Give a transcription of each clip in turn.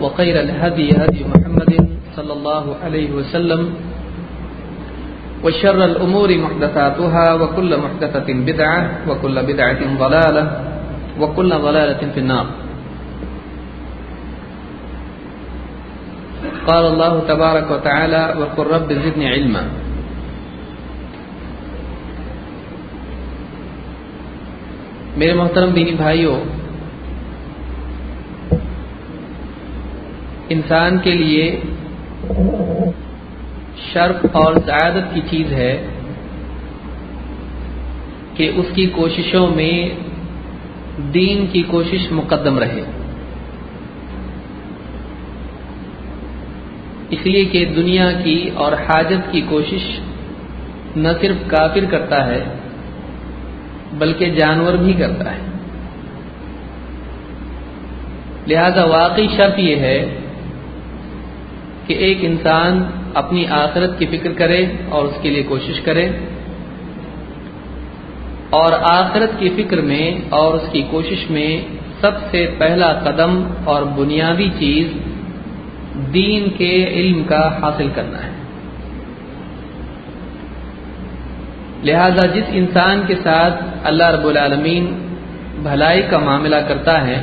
وخير الهدي هدي محمد صلى الله عليه وسلم وشر الأمور محدثاتها وكل محدثة بدعة وكل بدعة ضلالة وكل ضلالة في النار. قال الله تبارك وتعالى وقل رب زدني علما. میرے محترم دینی بھائیوں انسان کے لیے شرف اور سعادت کی چیز ہے کہ اس کی کوششوں میں دین کی کوشش مقدم رہے۔ اس لیے کہ دنیا کی اور حاجت کی کوشش نہ صرف کافر کرتا ہے، بلکہ جانور بھی کرتا ہے۔ لہذا واقعی شرط یہ ہے کہ ایک انسان اپنی آخرت کی فکر کرے اور اس کے لیے کوشش کرے اور آخرت کی فکر میں اور اس کی کوشش میں سب سے پہلا قدم اور بنیادی چیز دین کے علم کا حاصل کرنا ہے۔ لہذا جس انسان کے ساتھ اللہ رب العالمین بھلائی کا معاملہ کرتا ہے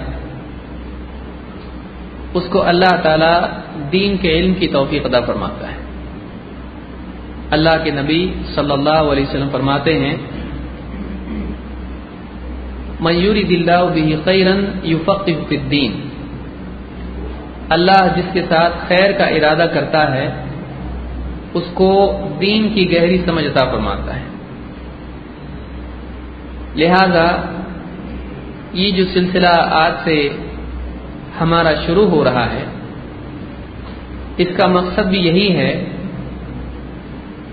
اس کو اللہ تعالی دین کے علم کی توفیق ادا فرماتا ہے۔ اللہ کے نبی صلی اللہ علیہ وسلم فرماتے ہیں میوری دلّہ بھی قیرن یوفق الدین اللہ جس کے ساتھ خیر کا ارادہ کرتا ہے، اس کو دین کی گہری سمجھ عطا فرماتا ہے۔ لہذا، یہ جو سلسلہ آج سے ہمارا شروع ہو رہا ہے۔ اس کا مقصد بھی یہی ہے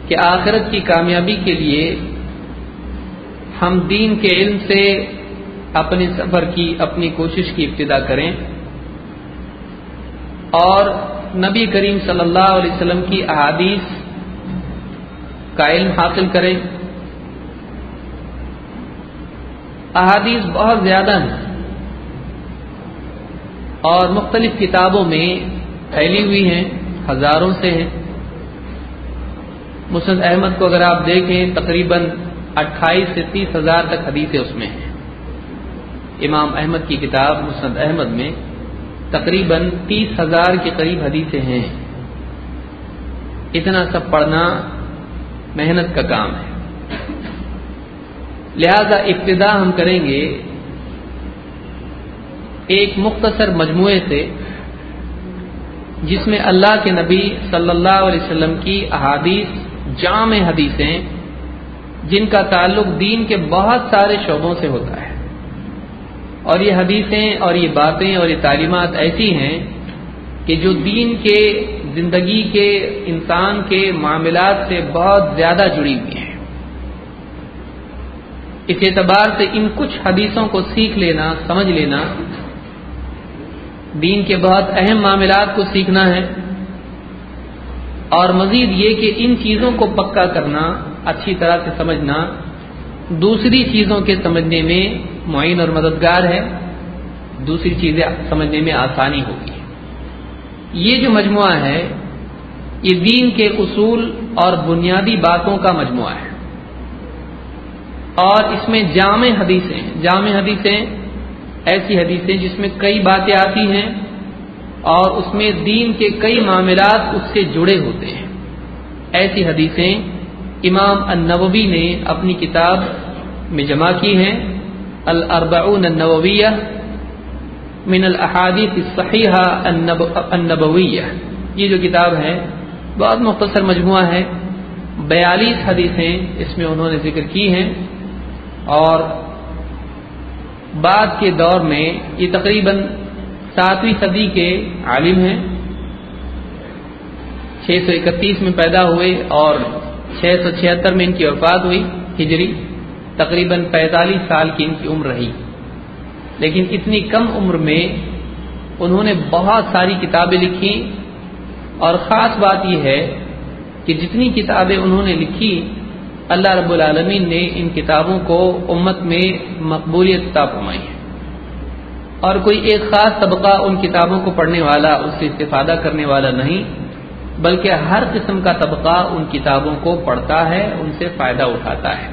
کہ آخرت کی کامیابی کے لیے ہم دین کے علم سے اپنے سفر کی، اپنی کوشش کی ابتدا کریں۔ اور نبی کریم صلی اللہ علیہ وسلم کی احادیث کا علم حاصل کریں۔ احادیث بہت زیادہ ہیں۔ اور مختلف کتابوں میں پھیلی ہوئی ہیں، ہزاروں سے ہیں۔ مسند احمد کو اگر آپ دیکھیں، تقریباً اٹھائیس سے تیس ہزار تک حدیثیں اس میں ہیں۔ امام احمد کی کتاب مسند احمد میں تقریباً تیس ہزار کے قریب حدیثیں ہیں۔ اتنا سب پڑھنا محنت کا کام ہے۔ لہذا ابتدا ہم کریں گے ایک مختصر مجموعے سے، جس میں اللہ کے نبی صلی اللہ علیہ وسلم کی احادیث، جامع حدیثیں، جن کا تعلق دین کے بہت سارے شعبوں سے ہوتا ہے۔ اور یہ حدیثیں اور یہ باتیں اور یہ تعلیمات ایسی ہیں کہ جو دین کے، زندگی کے، انسان کے معاملات سے بہت زیادہ جڑی ہوئی ہیں۔ اس اعتبار سے ان کچھ حدیثوں کو سیکھ لینا، سمجھ لینا دین کے بہت اہم معاملات کو سیکھنا ہے اور مزید یہ کہ ان چیزوں کو پکا کرنا، اچھی طرح سے سمجھنا، دوسری چیزوں کے سمجھنے میں معین اور مددگار ہے، دوسری چیزیں سمجھنے میں آسانی ہوگی یہ جو مجموعہ ہے، یہ دین کے اصول اور بنیادی باتوں کا مجموعہ ہے۔ اور اس میں جامع حدیثیں جامع حدیثیں ایسی حدیثیں جس میں کئی باتیں آتی ہیں اور اس میں دین کے کئی معاملات اس سے جڑے ہوتے ہیں۔ ایسی حدیثیں امام النووی نے اپنی کتاب میں جمع کی ہیں۔ الاربعون النوویہ من الاحادیث الصحیحہ النبویہ۔ یہ جو کتاب ہے، بہت مختصر مجموعہ ہے۔ بیالیس حدیثیں اس میں انہوں نے ذکر کی ہیں اور بعد کے دور میں یہ تقریباً ساتویں صدی کے عالم ہیں۔ چھ سو اکتیس میں پیدا ہوئے اور چھ سو چھہتر میں ان کی وفات ہوئی، ہجری، تقریباً پینتالیس سال کی ان کی عمر رہی۔ لیکن اتنی کم عمر میں انہوں نے بہت ساری کتابیں لکھی۔ اور خاص بات یہ ہے کہ جتنی کتابیں انہوں نے لکھی اللہ رب العالمین نے ان کتابوں کو امت میں مقبولیت عطا فرمائی ہے۔ اور کوئی ایک خاص طبقہ ان کتابوں کو پڑھنے والا، اس سے استفادہ کرنے والا نہیں، بلکہ ہر قسم کا طبقہ ان کتابوں کو پڑھتا ہے، ان سے فائدہ اٹھاتا ہے۔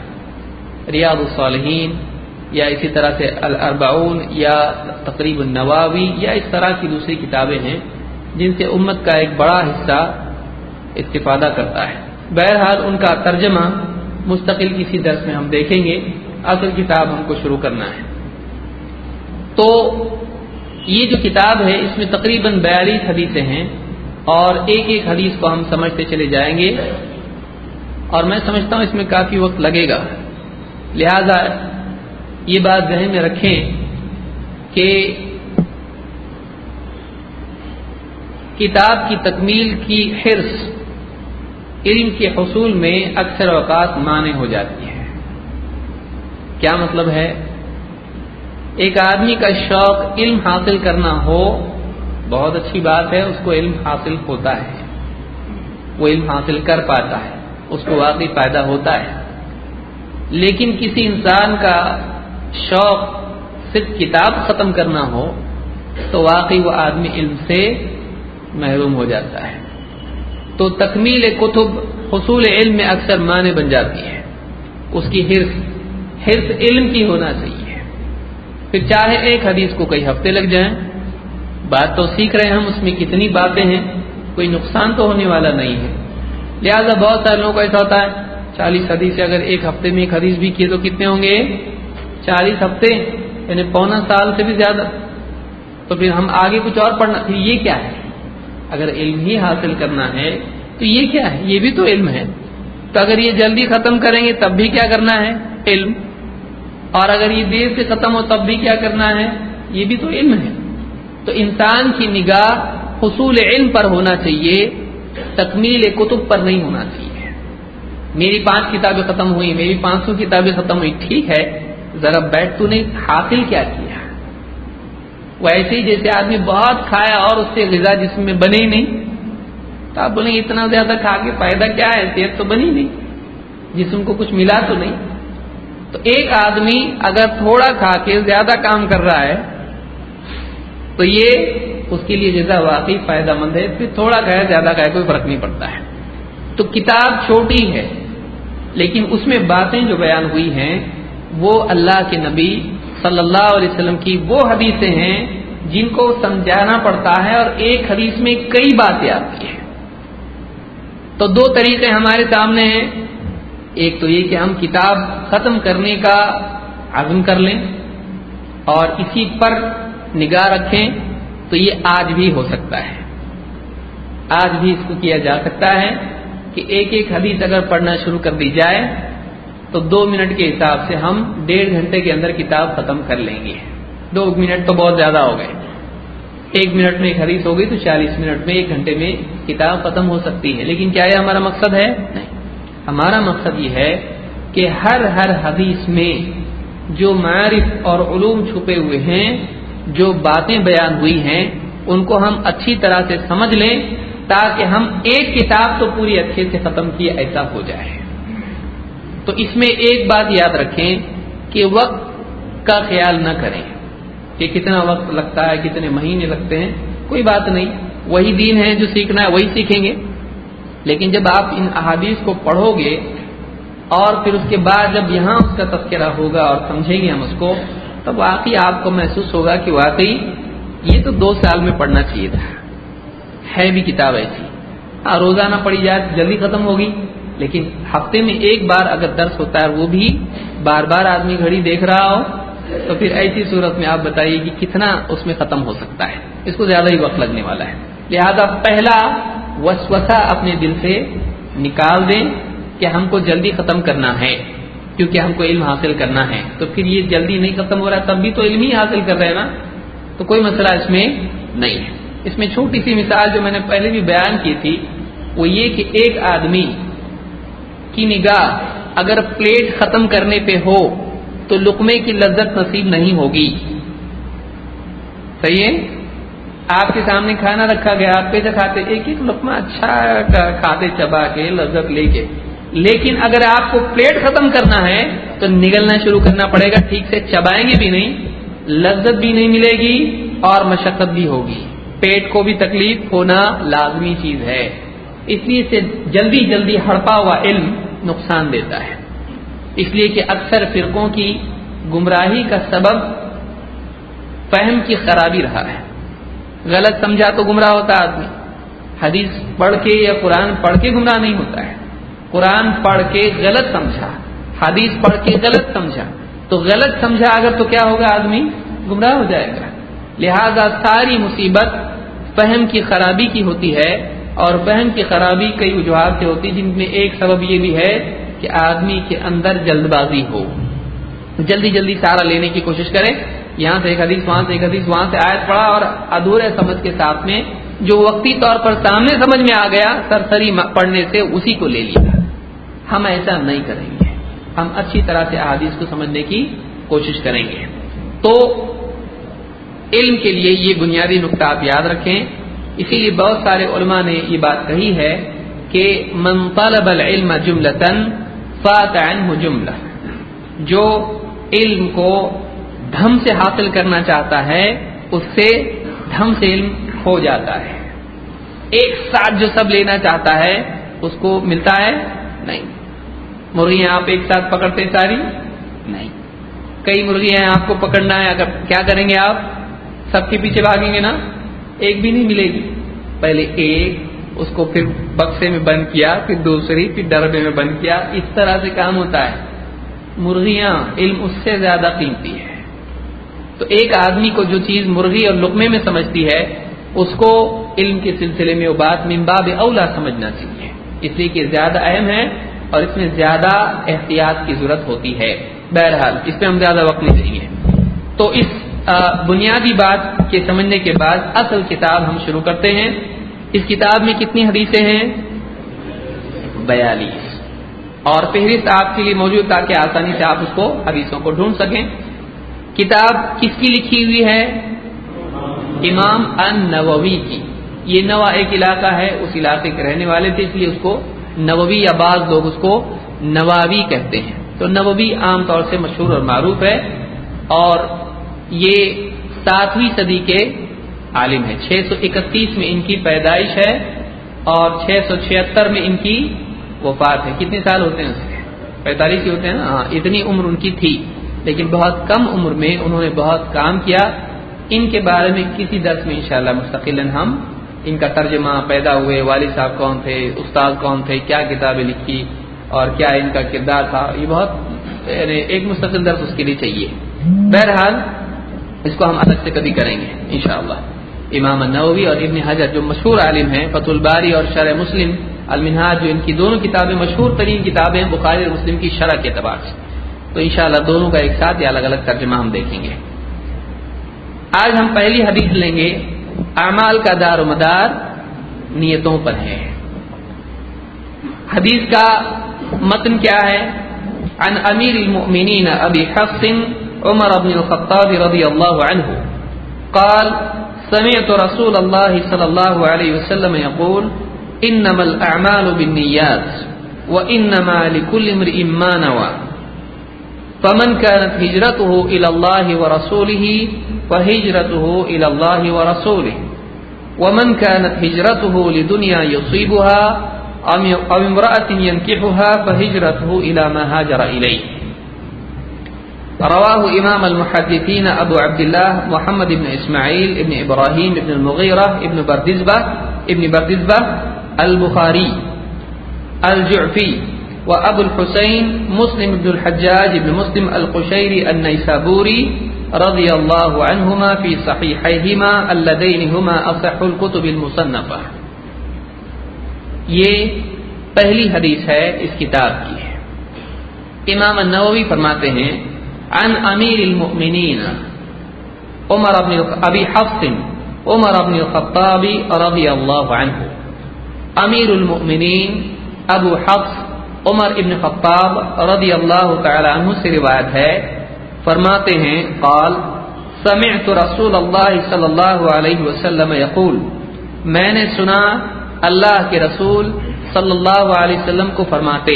ریاض الصالحین یا اسی طرح سے الاربعون یا تقریب النواوی یا اس طرح کی دوسری کتابیں ہیں جن سے امت کا ایک بڑا حصہ استفادہ کرتا ہے۔ بہرحال ان کا ترجمہ مستقل کسی درس میں ہم دیکھیں گے، اصل کتاب ہم کو شروع کرنا ہے۔ تو یہ جو کتاب ہے، اس میں تقریباً بیالیس حدیثیں ہیں اور ایک ایک حدیث کو ہم سمجھتے چلے جائیں گے۔ اور میں سمجھتا ہوں اس میں کافی وقت لگے گا۔ لہذا یہ بات ذہن میں رکھیں کہ کتاب کی تکمیل کی حرص علم کے حصول میں اکثر اوقات معنی ہو جاتی ہے کیا مطلب ہے؟ ایک آدمی کا شوق علم حاصل کرنا ہو، بہت اچھی بات ہے، اس کو علم حاصل ہوتا ہے۔ وہ علم حاصل کر پاتا ہے، اس کو واقعی فائدہ ہوتا ہے۔ لیکن کسی انسان کا شوق صرف کتاب ختم کرنا ہو، تو واقعی وہ آدمی علم سے محروم ہو جاتا ہے۔ تو تکمیل کتب حصول علم میں اکثر معنی بن جاتی ہے اس کی حرص حرص علم کی ہونا چاہیے۔ پھر چاہے ایک حدیث کو کئی ہفتے لگ جائیں۔ بات تو سیکھ رہے ہیں ہم، اس میں کتنی باتیں ہیں، کوئی نقصان تو ہونے والا نہیں ہے۔ لہذا بہت سارے لوگوں کو ایسا ہوتا ہے، چالیس حدیث اگر ایک ہفتے میں ایک حدیث بھی کیے تو کتنے ہوں گے؟ چالیس ہفتے یعنی پونا سال سے بھی زیادہ۔ تو پھر ہم آگے کچھ اور پڑھنا یہ کیا ہے؟ اگر علم ہی حاصل کرنا ہے، تو یہ کیا ہے؟ یہ بھی تو علم ہے۔ تو اگر یہ جلدی ختم کریں گے، تب بھی کیا کرنا ہے؟ علم۔ اور اگر یہ دیر سے ختم ہو، تب بھی کیا کرنا ہے؟ یہ بھی تو علم ہے۔ تو انسان کی نگاہ حصول علم پر ہونا چاہیے، تکمیل کتب پر نہیں ہونا چاہیے۔ میری پانچ کتابیں ختم ہوئی، میری پانچ سو کتابیں ختم ہوئی، ٹھیک ہے۔ ذرا بیٹھ تو نہیں، حاصل کیا کیا؟ وہ ایسے ہی جیسے آدمی بہت کھایا اور اس سے غذا جسم میں بنے ہی نہیں، تو آپ بولیں اتنا زیادہ کھا کے فائدہ کیا ہے؟ صحت تو بنی نہیں۔ جسم کو کچھ ملا تو نہیں۔ تو ایک آدمی اگر تھوڑا کھا کے زیادہ کام کر رہا ہے، تو یہ اس کے لیے جیسا واقعی فائدہ مند ہے۔ پھر تھوڑا کھایا زیادہ کھایا کوئی فرق نہیں پڑتا ہے۔ تو کتاب چھوٹی ہے، لیکن اس میں باتیں جو بیان ہوئی ہیں، وہ اللہ کے نبی صلی اللہ علیہ وسلم کی وہ حدیثیں ہیں جن کو سمجھانا پڑتا ہے اور ایک حدیث میں کئی باتیں آتی ہیں۔ تو دو طریقے ہمارے سامنے ہیں۔ ایک تو یہ کہ ہم کتاب ختم کرنے کا عزم کر لیں اور اسی پر نگاہ رکھیں تو یہ آج بھی ہو سکتا ہے۔ آج بھی اس کو کیا جا سکتا ہے کہ ایک ایک حدیث اگر پڑھنا شروع کر دی جائے تو دو منٹ کے حساب سے ہم ڈیڑھ گھنٹے کے اندر کتاب ختم کر لیں گے۔ دو منٹ تو بہت زیادہ ہو گئے۔ ایک منٹ میں ایک حدیث ہو گئی تو چالیس منٹ میں ایک گھنٹے میں کتاب ختم ہو سکتی ہے۔ لیکن کیا یہ ہمارا مقصد ہے؟ نہیں۔ ہمارا مقصد یہ ہے کہ ہر ہر حدیث میں جو معرف اور علوم چھپے ہوئے ہیں، جو باتیں بیان ہوئی ہیں، ان کو ہم اچھی طرح سے سمجھ لیں تاکہ ہم ایک کتاب تو پوری اچھے سے ختم کیے، ایسا ہو جائے۔ تو اس میں ایک بات یاد رکھیں کہ وقت کا خیال نہ کریں کہ کتنا وقت لگتا ہے، کتنے مہینے لگتے ہیں، کوئی بات نہیں۔ وہی دین ہے جو سیکھنا ہے، وہی سیکھیں گے۔ لیکن جب آپ ان احادیث کو پڑھو گے اور پھر اس کے بعد جب یہاں اس کا تذکرہ ہوگا اور سمجھیں گے ہم اس کو، تب واقعی آپ کو محسوس ہوگا کہ واقعی یہ تو دو سال میں پڑھنا چاہیے تھا۔ ہے بھی کتاب ایسی ہاں روزانہ پڑھی جائے جلدی ختم ہوگی۔ لیکن ہفتے میں ایک بار اگر درس ہوتا ہے وہ بھی بار بار آدمی گھڑی دیکھ رہا ہو، تو پھر ایسی صورت میں آپ بتائیے کہ کتنا اس میں ختم ہو سکتا ہے۔ اس کو زیادہ ہی وقت لگنے والا ہے۔ لہذا پہلا وسوسہ اپنے دل سے نکال دیں کہ ہم کو جلدی ختم کرنا ہے، کیونکہ ہم کو علم حاصل کرنا ہے۔ تو پھر یہ جلدی نہیں ختم ہو رہا، تب بھی تو علم ہی حاصل کر رہے ہیں نا؟ تو کوئی مسئلہ اس میں نہیں ہے۔ اس میں چھوٹی سی مثال جو میں نے پہلے بھی بیان کی تھی، وہ یہ کہ ایک آدمی کی نگاہ اگر پلیٹ ختم کرنے پہ ہو تو لقمے کی لذت نصیب نہیں ہوگی۔ صحیح ہے؟ آپ کے سامنے کھانا رکھا گیا، آپ پیسے کھاتے، ایک ایک لقمہ اچھا کھاتے، چبا کے لذت لے کے۔ لیکن اگر آپ کو پلیٹ ختم کرنا ہے تو نگلنا شروع کرنا پڑے گا، ٹھیک سے چبائیں گے بھی نہیں، لذت بھی نہیں ملے گی اور مشقت بھی ہوگی۔ پیٹ کو بھی تکلیف ہونا لازمی چیز ہے۔ اس لیے سے جلدی جلدی ہڑپا ہوا علم نقصان دیتا ہے۔ اس لیے کہ اکثر فرقوں کی گمراہی کا سبب فہم کی خرابی رہا ہے۔ غلط سمجھا تو گمراہ ہوتا آدمی۔ حدیث پڑھ کے یا قرآن پڑھ کے گمراہ نہیں ہوتا ہے۔ قرآن پڑھ کے غلط سمجھا، حدیث پڑھ کے غلط سمجھا۔ تو غلط سمجھا اگر تو کیا ہوگا آدمی؟ گمراہ ہو جائے گا۔ لہذا ساری مصیبت فہم کی خرابی کی ہوتی ہے۔ اور فہم کی خرابی کئی وجوہات سے ہوتی جن میں ایک سبب یہ بھی ہے کہ آدمی کے اندر جلد بازی ہو۔ جلدی جلدی سارا لینے کی کوشش کرے یہاں سے ایک حدیث، وہاں سے ایک حدیث، وہاں سے آیت پڑا اور ادھورے سمجھ کے ساتھ میں جو وقتی طور پر سامنے سمجھ میں آ گیا، سرسری پڑھنے سے اسی کو لے لیا۔ ہم ایسا نہیں کریں گے۔ ہم اچھی طرح سے احادیث کو سمجھنے کی کوشش کریں گے۔ تو علم کے لیے یہ بنیادی نقطہ آپ یاد رکھیں۔ اسی لیے بہت سارے علماء نے یہ بات کہی ہے کہ من طلب العلم جملتن فات عنہ جملہ۔ جو علم کو دھم سے حاصل کرنا چاہتا ہے، اس سے دھم سے علم کھو جاتا ہے۔ ایک ساتھ جو سب لینا چاہتا ہے، اس کو ملتا ہے؟ نہیں۔ مرغیاں آپ ایک ساتھ پکڑتے ساری؟ نہیں۔ کئی مرغیاں آپ کو پکڑنا ہے، اگر کیا کریں گے آپ؟ سب کے پیچھے بھاگیں گے نا؟ ایک بھی نہیں ملے گی۔ پہلے ایک، اس کو پھر بکسے میں بند کیا، پھر دوسری، پھر ڈربے میں بند کیا، اس طرح سے کام ہوتا ہے۔ مرغیاں، علم اس سے زیادہ قیمتی ہے۔ تو ایک آدمی کو جو چیز مرغی اور لقمے میں سمجھتی ہے، اس کو علم کے سلسلے میں وہ بات ممباب اولا سمجھنا چاہیے۔ اس لیے کہ زیادہ اہم ہے اور اس میں زیادہ احتیاط کی ضرورت ہوتی ہے۔ بہرحال، اس پہ ہم زیادہ وقت نہیں دیں گے۔ تو اس بنیادی بات کے سمجھنے کے بعد اصل کتاب ہم شروع کرتے ہیں۔ اس کتاب میں کتنی حدیثیں ہیں؟ بیالیس۔ اور فہرست آپ کے لیے موجود تاکہ آسانی سے آپ اس کو حدیثوں کو ڈھونڈ سکیں۔ کتاب کس کی لکھی ہوئی ہے؟ امام ان نووی کی۔ یہ نوا ایک علاقہ ہے، اس علاقے کے رہنے والے تھے، اس لیے اس کو نووی یا بعض لوگ اس کو نوابی کہتے ہیں۔ تو نووی عام طور سے مشہور اور معروف ہے۔ اور یہ ساتویں صدی کے عالم ہے چھ سو اکتیس میں ان کی پیدائش ہے اور چھ سو چھہتر میں ان کی وفات ہے۔ کتنے سال ہوتے ہیں اس پینتالیس ہی ہوتے ہیں نا؟ ہاں اتنی عمر ان کی تھی، لیکن بہت کم عمر میں انہوں نے بہت کام کیا۔ ان کے بارے میں کسی درس میں انشاءاللہ مستقل ہم ان کا ترجمہ پیدا ہوئے۔ والد صاحب کون تھے؟ استاد کون تھے؟ کیا کتابیں لکھی؟ اور کیا ان کا کردار تھا؟ یہ بہت یعنی ایک مستقل درس اس کے لیے چاہیے۔ بہرحال اس کو ہم الگ سے کبھی کریں گے، انشاءاللہ۔ امام النووی اور ابن حجر جو مشہور عالم ہیں فت الباری اور شرح مسلم، المنہاج، جو ان کی دونوں کتابیں مشہور ترین کتابیں بخاری اور مسلم کی شرح کے اعتبار سے۔ تو انشاءاللہ دونوں کا ایک ساتھ یا الگ الگ ترجمہ ہم دیکھیں گے۔ آج ہم پہلی حدیث لیں گے، اعمال کا دار و مدار نیتوں پر ہے۔ حدیث کا متن کیا ہے؟ عن امیر المؤمنین ابی حفص عمر بن الخطاب رضی اللہ عنہ قال، سمعت رسول الله صلى الله عليه وسلم يقول انما الاعمال بالنيات وانما لكل امرئ ما نوى فمن كانت هجرته الى الله ورسوله فهجرته الى الله ورسوله ومن كانت هجرته لدنيا يصيبها او امرأة ينكحها فهجرته الى ما هاجر اليه رواه امام المحدثين ابو عبد الله محمد بن اسماعيل ابن ابراهيم ابن المغيرة ابن بردزبة ابن بردزبة البخاري، الجعفي وابو الحسين، مسلم بن الحجاج بن مسلم القشيري النيسابوري رضی اللہ عنہما فی صحیحیہما اللذین ہما اصح الكتب المصنفہ یہ پہلی حدیث ہے اس کتاب کی۔ امام النووی فرماتے ہیں عن امیر المؤمنین عمر ابن ابی حفص، عمر ابن الخطابی رضی اللہ عنہ امیر المؤمنین ابو حفص، عمر ابن خطاب رضی اللہ تعالی عنہ سے روایت ہے، فرماتے ہیں، قال، سمعت رسول اللہ صلی اللہ علیہ وسلم یقول میں نے سنا اللہ کے رسول صلی اللہ علیہ وسلم کو فرماتے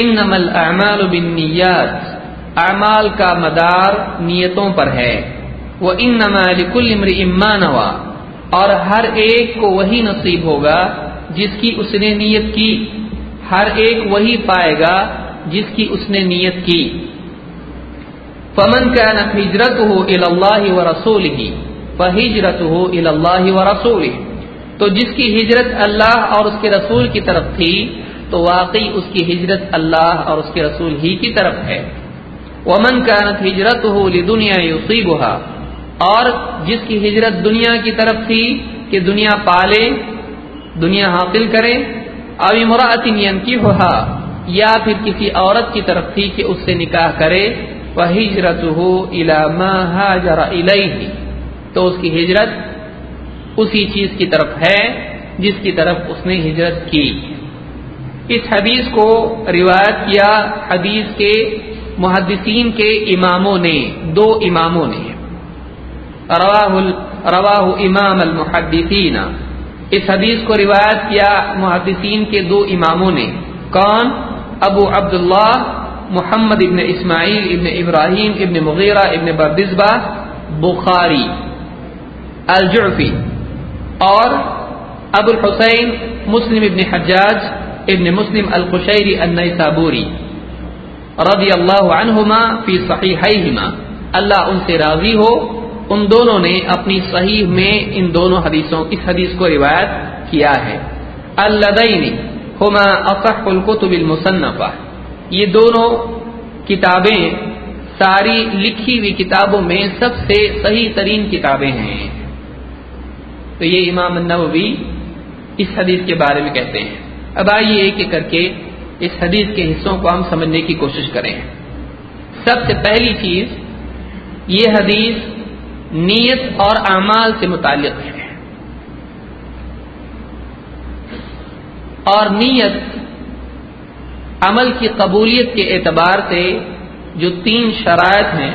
انما الاعمال بالنیات اعمال کا مدار نیتوں پر ہے۔ وہ انما لکل امرئ ما نوا اور ہر ایک کو وہی نصیب ہوگا جس کی اس نے نیت کی۔ ہر ایک وہی پائے گا جس کی اس نے نیت کی۔ فمن کا نہ ہجرت ہو اللہ و رسول ہی فہجرت ہو اللہ و رسول تو جس کی ہجرت اللہ اور اس کے رسول کی طرف تھی، تو واقعی اس کی ہجرت اللہ اور اس کے رسول ہی کی طرف ہے۔ ومن کا نت ہجرت ہو دنیا یوسیبہ اور جس کی ہجرت دنیا کی طرف تھی کہ دنیا پالے، دنیا حاصل کرے ابھی مراتین کی ہوا یا پھر کسی عورت کی طرف تھی کہ اس سے نکاح کرے وہ ہجرت ہو تو اس کی ہجرت اسی چیز کی طرف ہے جس کی طرف اس نے ہجرت کی۔ اس حدیث کو روایت کیا، حدیث کے محدثین کے اماموں نے، دو اماموں نے۔ رواہ امام المحدثین۔ اس حدیث کو روایت کیا محدثین کے دو اماموں نے۔ کون؟ ابو عبداللہ، محمد ابن اسماعیل ابن ابراہیم ابن مغیرہ ابن بردزبہ بخاری۔ الجعفی۔ اور ابو الحسین، مسلم ابن حجاج ابن مسلم القشیری النیسابوری۔ رضی اللہ عنہما فی صحیحیہما۔ اللہ ان سے راضی ہو۔ ان دونوں نے اپنی صحیح میں ان دونوں حدیثوں، اس حدیث کو روایت کیا ہے۔ الدین ہما اصح القتب المصنفہ۔ یہ دونوں کتابیں ساری لکھی ہوئی کتابوں میں سب سے صحیح ترین کتابیں ہیں۔ تو یہ امام النووی اس حدیث کے بارے میں کہتے ہیں۔ اب آئیے ایک ایک کر کے اس حدیث کے حصوں کو ہم سمجھنے کی کوشش کریں۔ سب سے پہلی چیز، یہ حدیث نیت اور اعمال سے متعلق ہے۔ اور نیت عمل کی قبولیت کے اعتبار سے جو تین شرائط ہیں،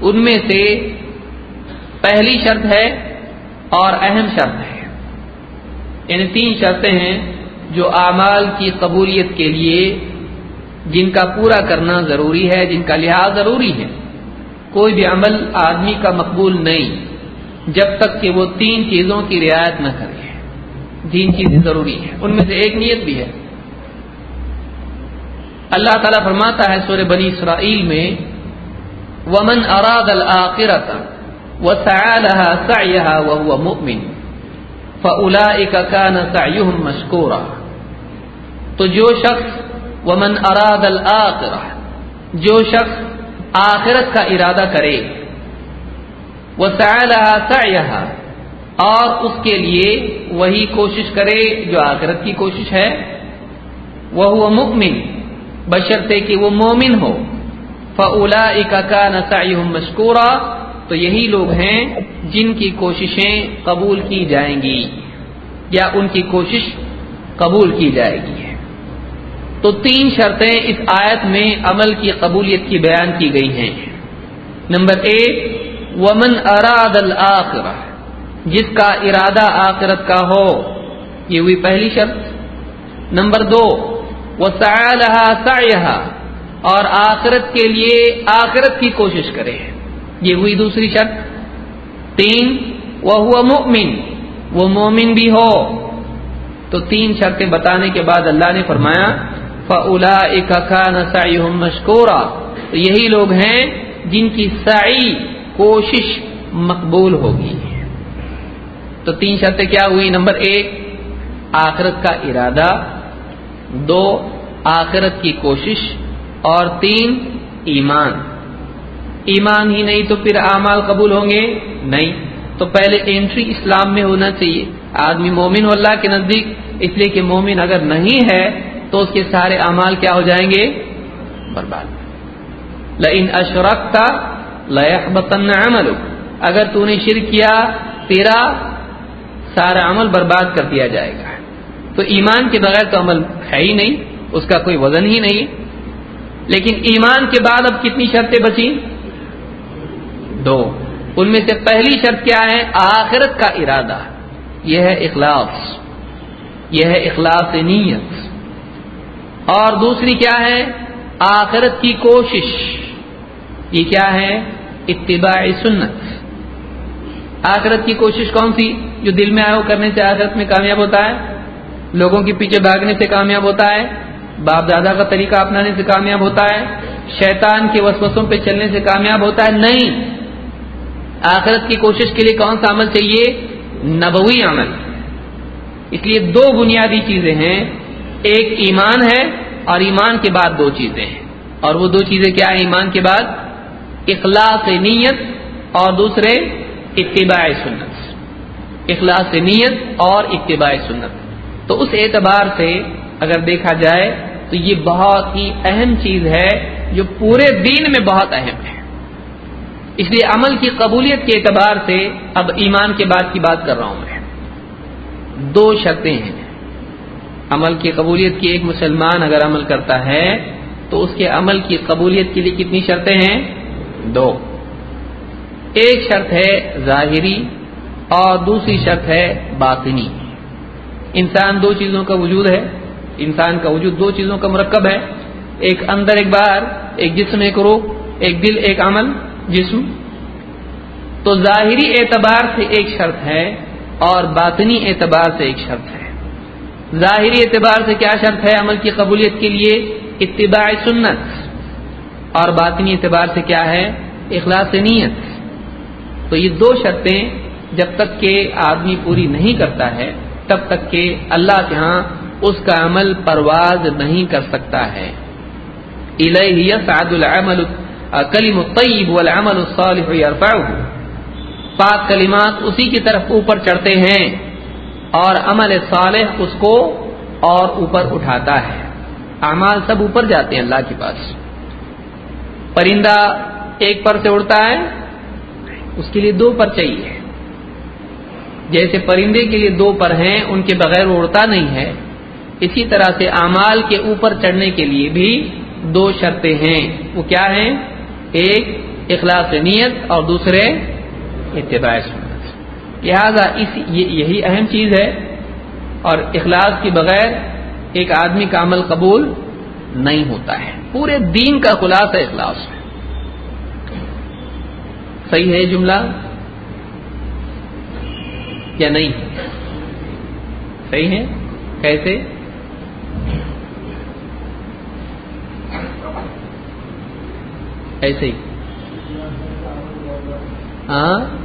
ان میں سے پہلی شرط ہے اور اہم شرط ہے۔ یعنی تین شرطیں ہیں۔ جو اعمال کی قبولیت کے لیے جن کا پورا کرنا ضروری ہے، جن کا لحاظ ضروری ہے۔ کوئی بھی عمل آدمی کا مقبول نہیں، جب تک کہ وہ تین چیزوں کی رعایت نہ کرے۔ تین چیزیں ضروری ہیں۔ ان میں سے ایک نیت بھی ہے۔ اللہ تعالیٰ فرماتا ہے سور بنی اسرائیل میں، ومن اراد الآخرت وسعالها سعيها وهو مؤمن فأولئك كان سعيهم مشكورا۔ تو جو شخص ومن اراد الآخرہ، جو شخص آخرت کا ارادہ کرے وہ سعيها اور اس کے لیے وہی کوشش کرے جو آخرت کی کوشش ہے وہ مؤمن بشرتے کہ وہ مومن ہو فلا کا نسائی مشکورہ تو یہی لوگ ہیں جن کی کوششیں قبول کی جائیں گی، یا ان کی کوشش قبول کی جائے گی۔ تو تین شرطیں اس آیت میں عمل کی قبولیت کی بیان کی گئی ہیں۔ نمبر ایک، ومن اراد الآخرہ جس کا ارادہ آخرت کا ہو، یہ ہوئی پہلی شرط۔ نمبر دو وہ سایہ اور آخرت کے لیے آخرت کی کوشش کرے۔ یہ ہوئی دوسری شرط۔ تین وہ ہوا مومن وہ مومن بھی ہو۔ تو تین شرطیں بتانے کے بعد اللہ نے فرمایا فلا اکا نسائی مشکورہ تو یہی لوگ ہیں جن کی سعی، کوشش مقبول ہوگی۔ تو تین شرطیں کیا ہوئی نمبر ایک، آخرت کا ارادہ۔ دو، آخرت کی کوشش۔ اور تین، ایمان۔ ایمان ہی نہیں تو پھر اعمال قبول ہوں گے؟ نہیں۔ تو پہلے انٹری اسلام میں ہونا چاہیے۔ آدمی مومن ہو اللہ کے نزدیک، اس لیے کہ مومن اگر نہیں ہے تو اس کے سارے اعمال کیا ہو جائیں گے؟ برباد۔ لن اشرک کا لیا بتن اگر تو نے شرک کیا، تیرا سارا عمل برباد کر دیا جائے گا۔ تو ایمان کے بغیر تو عمل ہے ہی نہیں، اس کا کوئی وزن ہی نہیں۔ لیکن ایمان کے بعد اب کتنی شرطیں بچی دو۔ ان میں سے پہلی شرط کیا ہے؟ آخرت کا ارادہ۔ یہ ہے اخلاص۔ یہ ہے اخلاص نیت۔ اور دوسری کیا ہے؟ آخرت کی کوشش. یہ کیا ہے؟ اتباع سنت. آخرت کی کوشش کون سی؟ جو دل میں آئے وہ کرنے سے آخرت میں کامیاب ہوتا ہے؟ لوگوں کے پیچھے بھاگنے سے کامیاب ہوتا ہے؟ باپ دادا کا طریقہ اپنانے سے کامیاب ہوتا ہے؟ شیطان کے وسوسوں پہ چلنے سے کامیاب ہوتا ہے؟ نہیں. آخرت کی کوشش کے لیے کون سا عمل چاہیے؟ نبوی عمل. اس لیے دو بنیادی چیزیں ہیں ایک ایمان ہے اور ایمان کے بعد دو چیزیں ہیں۔ اور وہ دو چیزیں کیا ہیں ایمان کے بعد؟ اخلاص نیت اور دوسرے اتباع سنت۔ اخلاص نیت اور اتباع سنت۔ تو اس اعتبار سے اگر دیکھا جائے تو یہ بہت ہی اہم چیز ہے جو پورے دین میں بہت اہم ہے۔ اس لیے عمل کی قبولیت کے اعتبار سے اب ایمان کے بعد کی بات کر رہا ہوں میں۔ دو شرطیں ہیں۔ عمل کی قبولیت کی ایک مسلمان اگر عمل کرتا ہے، تو اس کے عمل کی قبولیت کے لیے کتنی شرطیں ہیں؟ دو۔ ایک شرط ہے ظاہری اور دوسری شرط ہے باطنی۔ انسان دو چیزوں کا وجود ہے۔ انسان کا وجود دو چیزوں کا مرکب ہے۔ ایک اندر ایک بار ایک جسم، ایک روح، ایک دل، ایک عمل، جسم۔ تو ظاہری اعتبار سے ایک شرط ہے اور باطنی اعتبار سے ایک شرط ہے۔ ظاہری اعتبار سے کیا شرط ہے عمل کی قبولیت کے لیے؟ اتباع سنت. اور باطنی اعتبار سے کیا ہے؟ اخلاص نیت. تو یہ دو شرطیں جب تک کہ آدمی پوری نہیں کرتا ہے، تب تک کہ اللہ کے ہاں اس کا عمل پرواز نہیں کر سکتا ہے. العمل کلیم الطیب والعمل الصالح يرفعه پاک کلمات اسی کی طرف اوپر چڑھتے ہیں۔ اور عمل صالح اس کو اور اوپر اٹھاتا ہے۔ اعمال سب اوپر جاتے ہیں اللہ کے پاس۔ پرندہ ایک پر سے اڑتا ہے، اس کے لیے دو پر چاہیے۔ جیسے پرندے کے لیے دو پر ہیں، ان کے بغیر اڑتا نہیں ہے۔ اسی طرح سے اعمال کے اوپر چڑھنے کے لیے بھی دو شرطیں ہیں۔ وہ کیا ہیں؟ ایک، اخلاص نیت اور دوسرے، اتباع سنت۔ لہذا اس یہی اہم چیز ہے اور اخلاص کے بغیر ایک آدمی کا عمل قبول نہیں ہوتا ہے۔ پورے دین کا خلاصہ اخلاص ہے۔ صحیح ہے جملہ؟ یا نہیں؟ صحیح ہے؟ کیسے؟ ایسے ہی۔ ہاں؟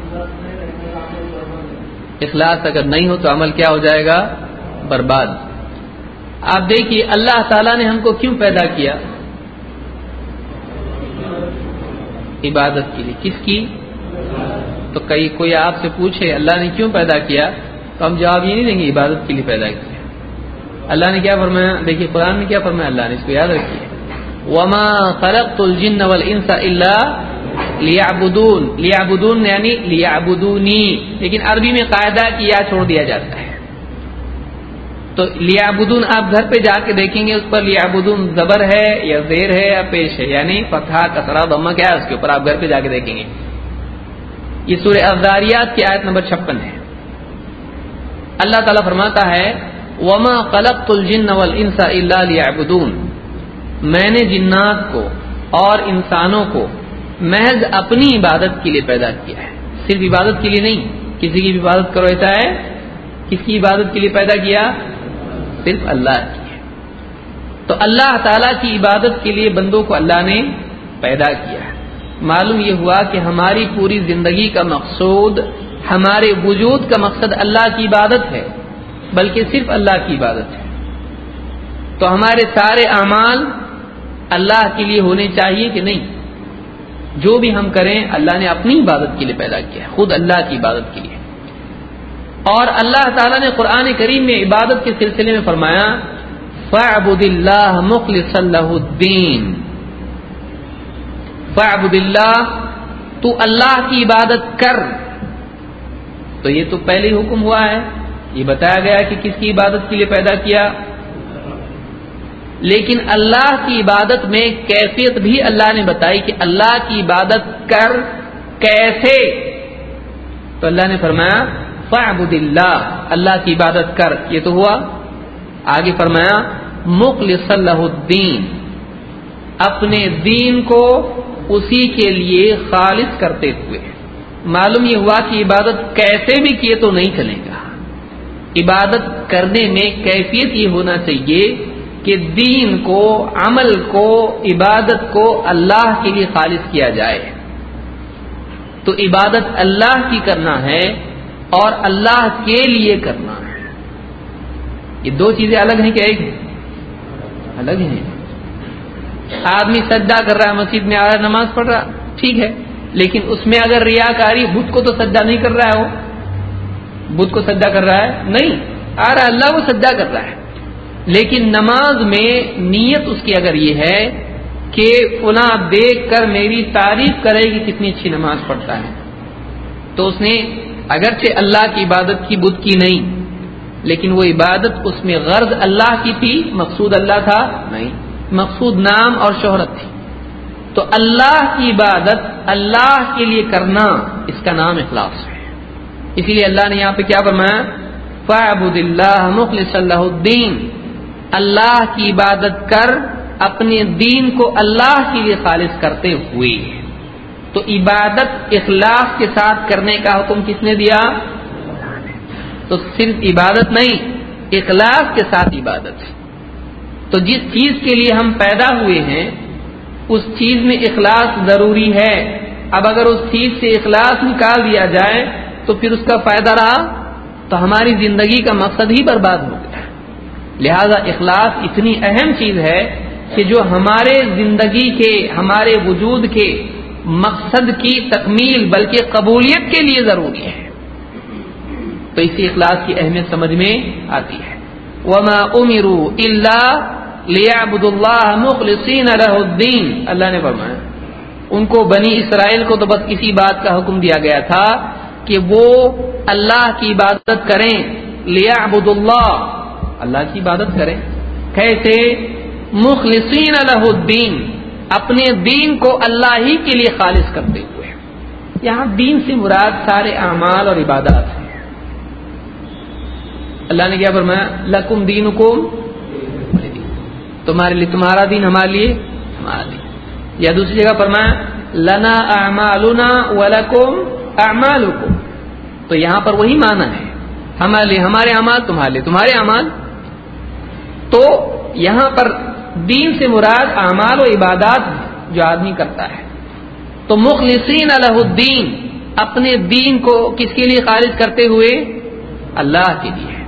اخلاص اگر نہیں ہو تو عمل کیا ہو جائے گا؟ برباد۔ آپ دیکھیے، اللہ تعالیٰ نے ہم کو کیوں پیدا کیا؟ عبادت کے لیے۔ کس کی؟ تو کئی، کوئی آپ سے پوچھے، اللہ نے کیوں پیدا کیا؟ تو ہم جواب یہ نہیں دیں گے، عبادت کے لیے پیدا کیا۔ اللہ نے کیا فرمایا؟ دیکھیے، قرآن نے کیا فرمایا؟ اللہ نے اس کو یاد رکھیے۔ وما خلقت الجن والانس الا لیعبدون. لیعبدون یعنی لیعبدونی. لیکن عربی میں قاعدہ کیا چھوڑ دیا جاتا ہے. تو لیعبدون آپ گھر پہ جا کے دیکھیں گے اس پر لیعبدون زبر ہے یا زیر ہے یا پیش ہے. یعنی فتح کسرا ضمہ کیا ہے اس کے اوپر آپ گھر پہ جا کے دیکھیں گے. یہ سورہ افزاریات کی آیت نمبر چھپن ہے. اللہ تعالیٰ فرماتا ہے، وما خلقت الجن والانس الا لیعبدون میں نے جنات کو اور انسانوں کو محض اپنی عبادت کے لیے پیدا کیا ہے۔ صرف عبادت کے لیے نہیں، کسی کی بھی عبادت کرو ایسا ہے، کس کی عبادت کے لیے پیدا کیا؟ صرف اللہ کی ہے۔ تو اللہ تعالی کی عبادت کے لیے بندوں کو اللہ نے پیدا کیا ہے۔ معلوم یہ ہوا کہ ہماری پوری زندگی کا مقصود، ہمارے وجود کا مقصد اللہ کی عبادت ہے، بلکہ صرف اللہ کی عبادت ہے۔ تو ہمارے سارے اعمال اللہ کے لیے ہونے چاہیے کہ نہیں؟ جو بھی ہم کریں، اللہ نے اپنی عبادت کے لیے پیدا کیا خود اللہ کی عبادت کے لیے۔ اور اللہ تعالیٰ نے قرآن کریم میں عبادت کے سلسلے میں فرمایا فعبد اللہ مخلص اللہ الدین فعبد اللہ تو اللہ کی عبادت کر۔ تو یہ تو پہلے حکم ہوا ہے۔ یہ بتایا گیا کہ کس کی عبادت کے لیے پیدا کیا؟ لیکن اللہ کی عبادت میں کیفیت بھی اللہ نے بتائی کہ اللہ کی عبادت کر کیسے؟ تو اللہ نے فرمایا فعبد اللہ اللہ کی عبادت کر، یہ تو ہوا۔ آگے فرمایا، مخلص اللہ الدین، اپنے دین کو اسی کے لیے خالص کرتے ہوئے۔ معلوم یہ ہوا کہ عبادت کیسے بھی کیے تو نہیں چلے گا۔ عبادت کرنے میں کیفیت یہ ہونا چاہیے کہ دین کو، عمل کو، عبادت کو اللہ کے لیے خالص کیا جائے۔ تو عبادت اللہ کی کرنا ہے اور اللہ کے لیے کرنا ہے۔ یہ دو چیزیں الگ ہیں کہ ایک الگ ہیں۔ آدمی سجدہ کر رہا ہے، مسجد میں آ رہا ہے، نماز پڑھ رہا ٹھیک ہے۔ لیکن اس میں اگر ریا کاری بدھ کو تو سجدہ نہیں کر رہا ہے وہ۔ بدھ کو سجدہ کر رہا ہے؟ نہیں۔ آ رہا اللہ کو سجدہ کر رہا ہے۔ لیکن نماز میں نیت اس کی اگر یہ ہے کہ فلاں دیکھ کر میری تعریف کرے گی کتنی اچھی نماز پڑھتا ہے۔ تو اس نے اگرچہ اللہ کی عبادت کی بدھ کی نہیں، لیکن وہ عبادت اس میں غرض اللہ کی تھی، مقصود اللہ تھا نہیں، مقصود نام اور شہرت تھی۔ تو اللہ کی عبادت اللہ کے لیے کرنا اس کا نام اخلاص ہے۔ اسی لیے اللہ نے یہاں پہ کیا فرمایا؟ فعبد اللہ مخلص اللہ الدین۔ اللہ کی عبادت کر اپنے دین کو اللہ کے لیے خالص کرتے ہوئے۔ تو عبادت اخلاص کے ساتھ کرنے کا حکم کس نے دیا؟ تو صرف عبادت نہیں، اخلاص کے ساتھ عبادت۔ تو جس چیز کے لیے ہم پیدا ہوئے ہیں، اس چیز میں اخلاص ضروری ہے۔ اب اگر اس چیز سے اخلاص نکال دیا جائے، تو پھر اس کا فائدہ رہا؟ تو ہماری زندگی کا مقصد ہی برباد ہو۔ لہذا اخلاص اتنی اہم چیز ہے کہ جو ہمارے زندگی کے، ہمارے وجود کے مقصد کی تکمیل بلکہ قبولیت کے لیے ضروری ہے۔ تو اسی اخلاص کی اہمیت سمجھ میں آتی ہے۔ وما امرو اللہ لیابد اللہ مخلصین علیہ الدین اللہ نے فرمایا، ان کو بنی اسرائیل کو تو بس اسی بات کا حکم دیا گیا تھا کہ وہ اللہ کی عبادت کریں۔ لیابد اللہ اللہ کی عبادت کریں۔ کیسے مخلصین علیہ الدین، اپنے دین کو اللہ ہی کے لیے خالص کرتے ہوئے۔ یہاں دین سے مراد سارے اعمال اور عبادات ہیں۔ اللہ نے کیا فرمایا؟ لکم دین حکم تمہارے لیے، تمہارا دین ہمارے لیے، ہمارا دین۔ یا دوسری جگہ فرمایا، لنا اعمالنا ولکم اعمالکم۔ تو یہاں پر وہی معنی ہے، ہمارے لیے، ہمارے اعمال، تمہارے لیے، تمہارے اعمال۔ تو یہاں پر دین سے مراد اعمال و عبادات جو آدمی کرتا ہے۔ تو مخلصین الہ الدین اپنے دین کو کس کے لیے خارج کرتے ہوئے؟ اللہ کے لیے۔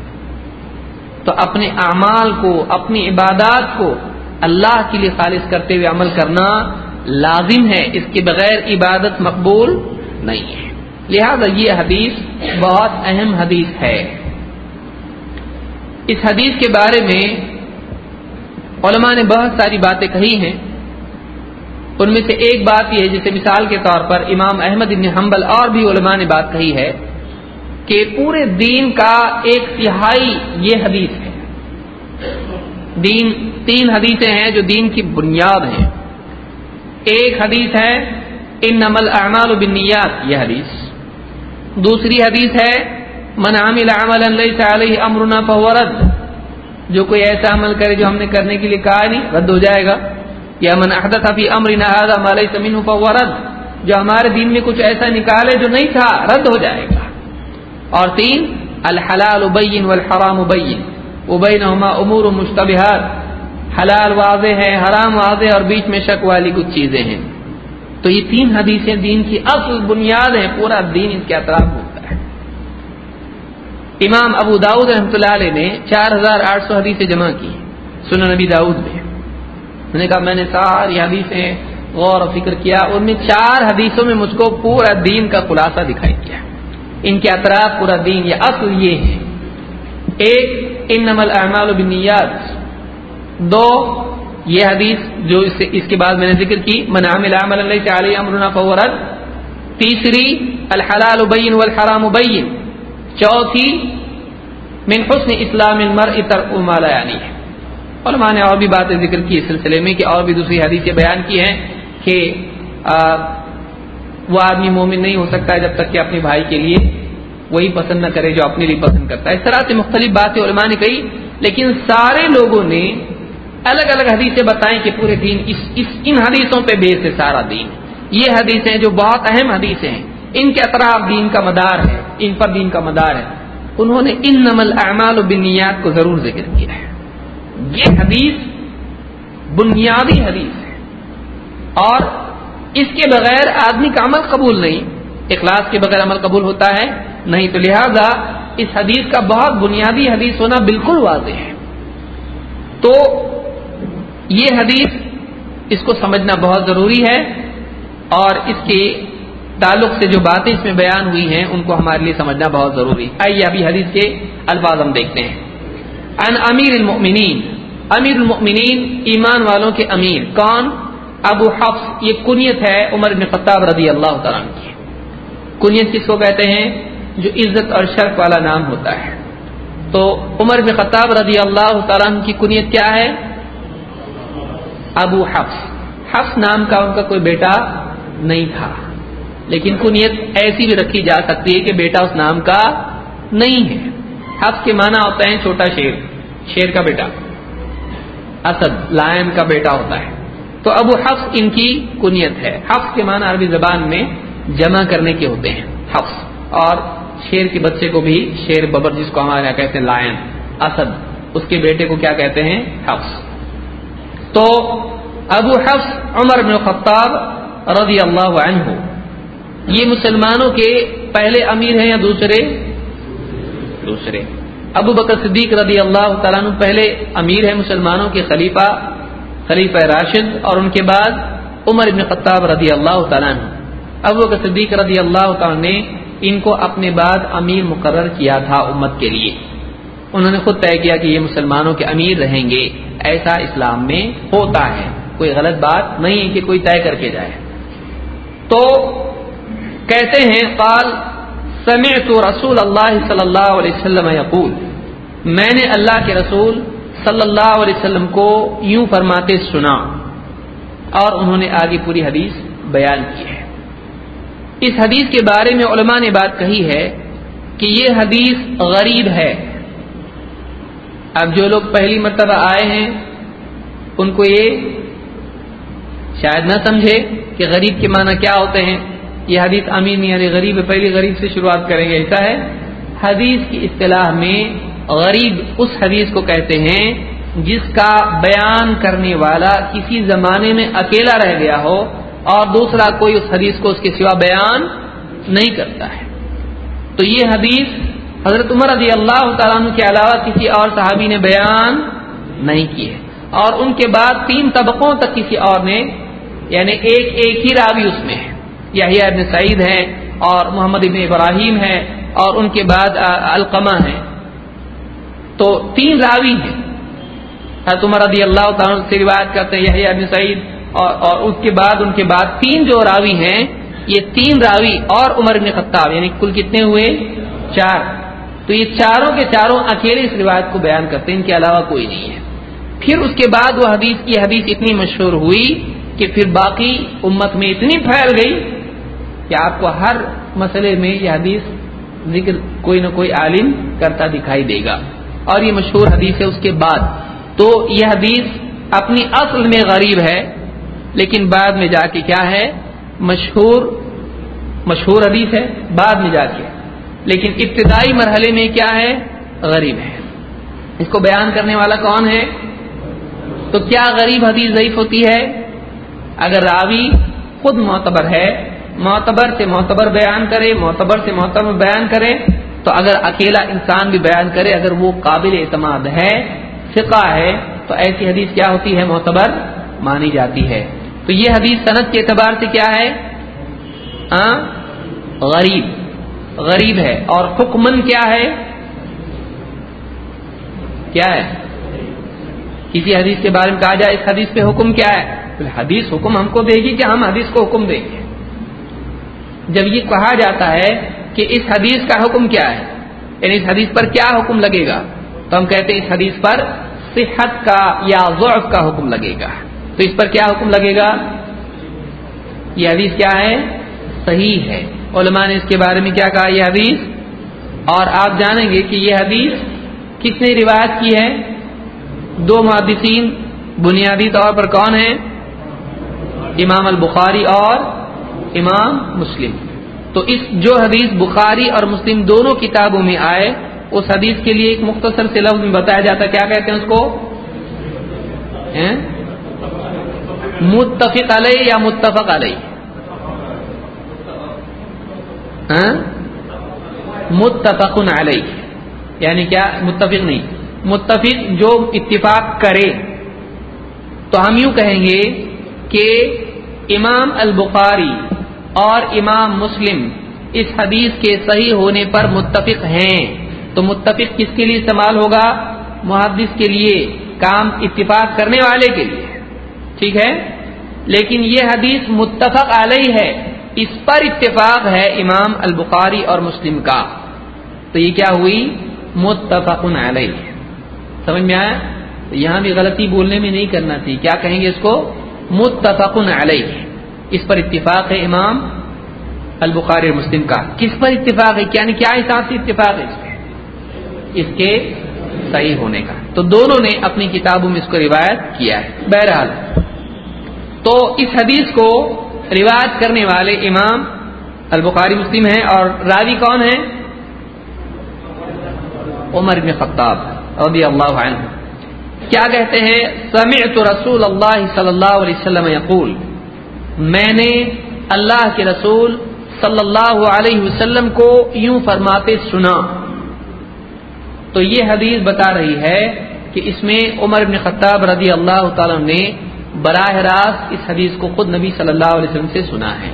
تو اپنے اعمال کو، اپنی عبادات کو اللہ کے لیے خالص کرتے ہوئے عمل کرنا لازم ہے۔ اس کے بغیر عبادت مقبول نہیں ہے۔ لہذا یہ حدیث بہت اہم حدیث ہے۔ اس حدیث کے بارے میں علماء نے بہت ساری باتیں کہی ہیں۔ ان میں سے ایک بات یہ ہے جیسے مثال کے طور پر امام احمد ابن حنبل اور بھی علماء نے بات کہی ہے کہ پورے دین کا ایک تہائی یہ حدیث ہے۔ دین تین حدیثیں ہیں جو دین کی بنیاد ہیں۔ ایک حدیث ہے ان نمل اعمال بنیاد یہ حدیث۔ دوسری حدیث ہے من عامل عمل علیہ امرنا فورد جو کوئی ایسا عمل کرے جو ہم نے کرنے کے لیے کہا نہیں، رد ہو جائے گا۔ یا من احدث فی امرنا هذا ما ليس منه فورد جو ہمارے دین میں کچھ ایسا نکالے جو نہیں تھا، رد ہو جائے گا۔ اور تین، الحلال بین والحرام بین۔ وبینہما امور مشتبہات۔ حلال واضح ہے، حرام واضح اور بیچ میں شک والی کچھ چیزیں ہیں۔ تو یہ تین حدیثیں دین کی اصل بنیاد ہیں، پورا دین اس کے اطراف ہوتا ہے امام ابو داود رحمۃ اللہ علیہ نے چار ہزار آٹھ سو حدیثیں جمع کی سنن نبی داؤد میں۔ میں نے کہا میں نے ساری حدیثیں غور و فکر کیا ان میں چار حدیثوں میں مجھ کو پورا دین کا خلاصہ دکھائی دیا۔ ان کے اطراف پورا دین یہ اصل یہ ہے۔ ایک ان نمل احمال بنیاد دو یہ حدیث جو اس, سے اس کے بعد میں نے ذکر کی من عمل اللہ تعالی امرنا فورد تیسری الحلال بین والحرام بین۔ چوتھی من حسن اسلام المر اتر مالا یعنی ہے۔ علماء نے اور بھی باتیں ذکر کی اس سلسلے میں کہ اور بھی دوسری حدیثیں بیان کی ہیں کہ وہ آدمی مومن نہیں ہو سکتا ہے جب تک کہ اپنے بھائی کے لیے وہی پسند نہ کرے جو اپنے لیے پسند کرتا ہے۔ اس طرح سے مختلف باتیں علماء نے کہی لیکن سارے لوگوں نے الگ الگ حدیثیں بتائیں کہ پورے دین اس, اس ان حدیثوں پہ بیس ہے سارا دین۔ یہ حدیثیں جو بہت اہم حدیثیں ہیں۔ ان کے اطراف دین کا مدار ہے، ان پر دین کا مدار ہے۔ انہوں نے ان نمل اعمال و بنیاد کو ضرور ذکر کیا ہے۔ یہ حدیث بنیادی حدیث ہے۔ اور اس کے بغیر آدمی کا عمل قبول نہیں۔ اخلاص کے بغیر عمل قبول ہوتا ہے نہیں، تو لہذا اس حدیث کا بہت بنیادی حدیث ہونا بالکل واضح ہے۔ تو یہ حدیث اس کو سمجھنا بہت ضروری ہے اور اس کے تعلق سے جو باتیں اس میں بیان ہوئی ہیں، ان کو ہمارے لیے سمجھنا بہت ضروری آئیے ابھی حدیث کے الفاظ ہم دیکھتے ہیں۔ ان امیر المؤمنین۔ امیر المؤمنین، ایمان والوں کے امیر۔ کون؟ ابو حفظ یہ کنیت ہے عمر بن خطاب رضی اللہ تعالیٰ کی۔ کنیت کس کو کہتے ہیں؟ جو عزت اور شرف والا نام ہوتا ہے۔ تو عمر بن خطاب رضی اللہ تعالیٰ کی کنیت کیا ہے؟ ابو حفظ حفظ نام کا ان کا کوئی بیٹا نہیں تھا۔ لیکن کنیت ایسی بھی رکھی جا سکتی ہے کہ بیٹا اس نام کا نہیں ہے۔ حفظ کے معنی ہوتا ہے چھوٹا شیر شیر کا بیٹا۔ اسد، لائن کا بیٹا ہوتا ہے۔ تو ابو حفظ ان کی کنیت ہے۔ حفظ کے معنی عربی زبان میں جمع کرنے کے ہوتے ہیں۔ حفظ اور شیر کے بچے کو بھی شیر ببر جس کو ہمارے یہاں کہتے ہیں، لائن۔ اسد، اس کے بیٹے کو کیا کہتے ہیں؟ حفظ۔ تو ابو حفظ عمر بن خطاب رضی اللہ عنہ یہ مسلمانوں کے پہلے امیر ہیں یا دوسرے؟ دوسرے۔ ابو بکر صدیق رضی اللہ تعالیٰ پہلے امیر ہے مسلمانوں کے خلیفہ خلیفہ راشد اور ان کے بعد عمر ابن خطاب رضی اللہ تعالیٰ ابو بکر صدیق رضی اللہ تعالیٰ نے ان کو اپنے بعد امیر مقرر کیا تھا امت کے لیے۔ انہوں نے خود طے کیا کہ یہ مسلمانوں کے امیر رہیں گے۔ ایسا اسلام میں ہوتا ہے۔ کوئی غلط بات نہیں ہے کہ کوئی طے کر کے جائے۔ تو کہتے ہیں، قال، سمعت رسول اللہ صلی اللہ علیہ وسلم یقول، میں نے اللہ کے رسول صلی اللہ علیہ وسلم کو یوں فرماتے سنا۔ اور انہوں نے آگے پوری حدیث بیان کی ہے۔ اس حدیث کے بارے میں علماء نے بات کہی ہے کہ یہ حدیث غریب ہے۔ اب جو لوگ پہلی مرتبہ آئے ہیں، ان کو یہ شاید نہ سمجھے کہ غریب کے معنی کیا ہوتے ہیں۔ یہ حدیث امین یعنی غریب، پہلی غریب سے شروعات کریں گے، ایسا ہے؟ حدیث کی اصطلاح میں غریب اس حدیث کو کہتے ہیں جس کا بیان کرنے والا کسی زمانے میں اکیلا رہ گیا ہو اور دوسرا کوئی اس حدیث کو اس کے سوا بیان نہیں کرتا ہے۔ تو یہ حدیث حضرت عمر رضی اللہ تعالیٰ عنہ کے علاوہ کسی اور صحابی نے بیان نہیں کی ہے۔ اور ان کے بعد تین طبقوں تک کسی اور نے یعنی ایک ایک ہی راوی اس میں ہے۔ یحییٰ ابن سعید ہیں اور محمد ابن ابراہیم ہے اور ان کے بعد القمہ ہیں۔ تو تین راوی ہیں۔ حضرت عمر رضی اللہ تعالیٰ سے روایت کرتے ہیں یحییٰ ابن سعید اور اور اس کے بعد، ان کے بعد تین جو راوی ہیں، یہ تین راوی اور عمر ابن خطاب یعنی کل کتنے ہوئے؟ چار۔ تو یہ چاروں کے چاروں اکیلے اس روایت کو بیان کرتے ہیں، ان کے علاوہ کوئی نہیں ہے۔ پھر اس کے بعد وہ حدیث کی حدیث اتنی مشہور ہوئی کہ پھر باقی امت میں اتنی پھیل گئی کہ آپ کو ہر مسئلے میں یہ حدیث ذکر کوئی نہ کوئی عالم کرتا دکھائی دے گا۔ اور یہ مشہور حدیث ہے اس کے بعد۔ تو یہ حدیث اپنی اصل میں غریب ہے، لیکن بعد میں جا کے کیا ہے؟ مشہور مشہور حدیث ہے، بعد میں جا کے۔ لیکن ابتدائی مرحلے میں کیا ہے؟ غریب ہے۔ اس کو بیان کرنے والا کون ہے؟ تو کیا غریب حدیث ضعیف ہوتی ہے؟ اگر راوی خود معتبر ہے معتبر سے معتبر بیان کرے، معتبر سے معتبر بیان کرے، تو اگر اکیلا انسان بھی بیان کرے، اگر وہ قابل اعتماد ہے، فقہ ہے، تو ایسی حدیث کیا ہوتی ہے؟ معتبر مانی جاتی ہے۔ تو یہ حدیث صنعت کے اعتبار سے کیا ہے؟ آ؟ غریب۔ غریب ہے۔ اور حکمن کیا ہے؟ کیا ہے؟ کسی حدیث کے بارے میں کہا جائے، اس حدیث پہ حکم کیا ہے؟ حدیث حکم ہم کو دے گی کہ ہم حدیث کو حکم دیں گے۔ جب یہ کہا جاتا ہے کہ اس حدیث کا حکم کیا ہے یعنی اس حدیث پر کیا حکم لگے گا؟ تو ہم کہتے ہیں اس حدیث پر صحت کا یا ضعف کا حکم لگے گا۔ تو اس پر کیا حکم لگے گا؟ یہ حدیث کیا ہے؟ صحیح ہے۔ علماء نے اس کے بارے میں کیا کہا یہ حدیث؟ اور آپ جانیں گے کہ یہ حدیث کس نے روایت کی ہے؟ دو محدثین، بنیادی طور پر کون ہیں؟ امام البخاری اور امام مسلم۔ تو اس جو حدیث بخاری اور مسلم دونوں کتابوں میں آئے، اس حدیث کے لیے ایک مختصر سے لفظ میں بتایا جاتا کیا کہتے ہیں اس کو؟ متفق علیہ یا متفق علیہ؟ متفق علیہ۔ یعنی کیا؟ متفق نہیں۔ متفق جو اتفاق کرے۔ تو ہم یوں کہیں گے کہ امام البخاری اور امام مسلم اس حدیث کے صحیح ہونے پر متفق ہیں۔ تو متفق کس کے لیے استعمال ہوگا؟ محدث کے لیے، کام اتفاق کرنے والے کے لیے۔ ٹھیک ہے؟ لیکن یہ حدیث متفق علیہ ہے۔ اس پر اتفاق ہے امام البخاری اور مسلم کا۔ تو یہ کیا ہوئی؟ متفق علیہ۔ سمجھ میں آیا؟ تو یہاں بھی غلطی بولنے میں نہیں کرنا تھی۔ کیا کہیں گے اس کو؟ متفق علیہ۔ اس پر اتفاق ہے امام البخاری مسلم کا کس پر اتفاق ہے؟ یعنی کیا حساب سے اتفاق ہے اس کے صحیح ہونے کا۔ تو دونوں نے اپنی کتابوں میں اس کو روایت کیا ہے۔ بہرحال، تو اس حدیث کو روایت کرنے والے امام البخاری، مسلم ہیں اور راوی کون ہیں؟ عمر بن خطاب رضی اللہ عنہ۔ کیا کہتے ہیں؟ سمعت رسول اللہ صلی اللہ علیہ وسلم یقول میں نے اللہ کے رسول صلی اللہ علیہ وسلم کو یوں فرماتے سنا۔ تو یہ حدیث بتا رہی ہے کہ اس میں عمر بن خطاب رضی اللہ تعالی نے براہ راست اس حدیث کو خود نبی صلی اللہ علیہ وسلم سے سنا ہے۔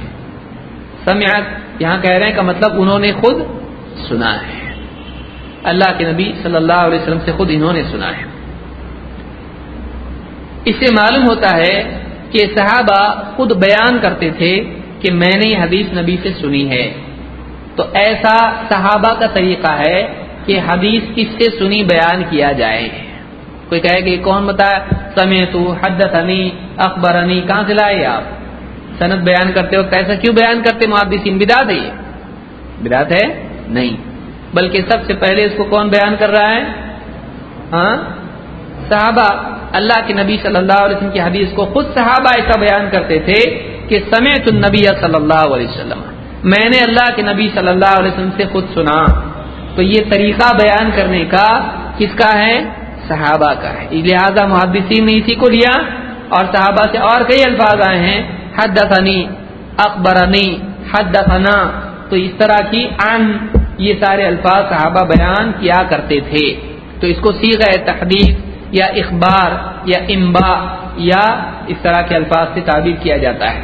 سمعت، یہاں کہہ رہے ہیں کہ مطلب انہوں نے خود سنا ہے۔ اللہ کے نبی صلی اللہ علیہ وسلم سے خود انہوں نے سنا ہے۔ اس سے معلوم ہوتا ہے کہ صحابہ خود بیان کرتے تھے کہ میں نے یہ حدیث نبی سے سنی ہے۔ تو ایسا صحابہ کا طریقہ ہے کہ حدیث کس سے سنی بیان کیا جائے۔ کوئی کہے کہ کون بتا سمے تو حدت انی کہاں سے لائے آپ؟ صنعت بیان کرتے وقت ایسا کیوں بیان کرتے؟ محدثین بدات ہے یہ۔ بدات ہے؟ نہیں۔ بلکہ سب سے پہلے اس کو کون بیان کر رہا ہے؟ ہاں؟ صحابہ اللہ کے نبی صلی اللہ علیہ وسلم کی حدیث کو خود صحابہ ایسا بیان کرتے تھے کہ سمیت النبی صلی اللہ علیہ وسلم۔ میں نے اللہ کے نبی صلی اللہ علیہ وسلم سے خود سنا۔ تو یہ طریقہ بیان کرنے کا کس کا ہے؟ صحابہ کا ہے۔ لہذا محدثین نے اسی کو لیا اور صحابہ سے اور کئی الفاظ آئے ہیں۔ حد ثنی اکبرنی حد ثنا تو اس طرح کی ان یہ سارے الفاظ صحابہ بیان کیا کرتے تھے۔ تو اس کو سیکھ ہے تحدیث یا اخبار یا امبا یا اس طرح کے الفاظ سے تعبیر کیا جاتا ہے۔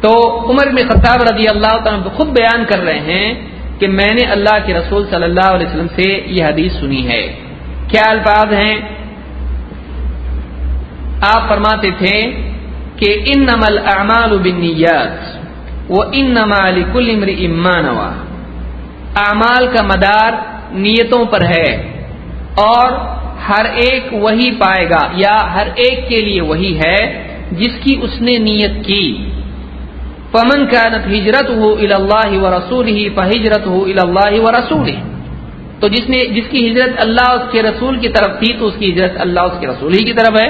تو عمر میں خطاب رضی اللہ تعالیٰ خود بیان کر رہے ہیں کہ میں نے اللہ کے رسول صلی اللہ علیہ وسلم سے یہ حدیث سنی ہے۔ کیا الفاظ ہیں؟ آپ فرماتے تھے کہ ان نمل اعمال بنیات وہ ان نمال کل امر امانوا اعمال کا مدار نیتوں پر ہے اور ہر ایک وہی پائے گا یا ہر ایک کے لیے وہی ہے جس کی اس نے نیت کی۔ پمن کا نت ہجرت ہو اللہ و رسول ہی فہجرت ہو اللہ و رسول تو جس نے جس کی ہجرت اللہ اس کے رسول کی طرف تھی تو اس کی ہجرت اللہ اس کے رسول ہی کی طرف ہے۔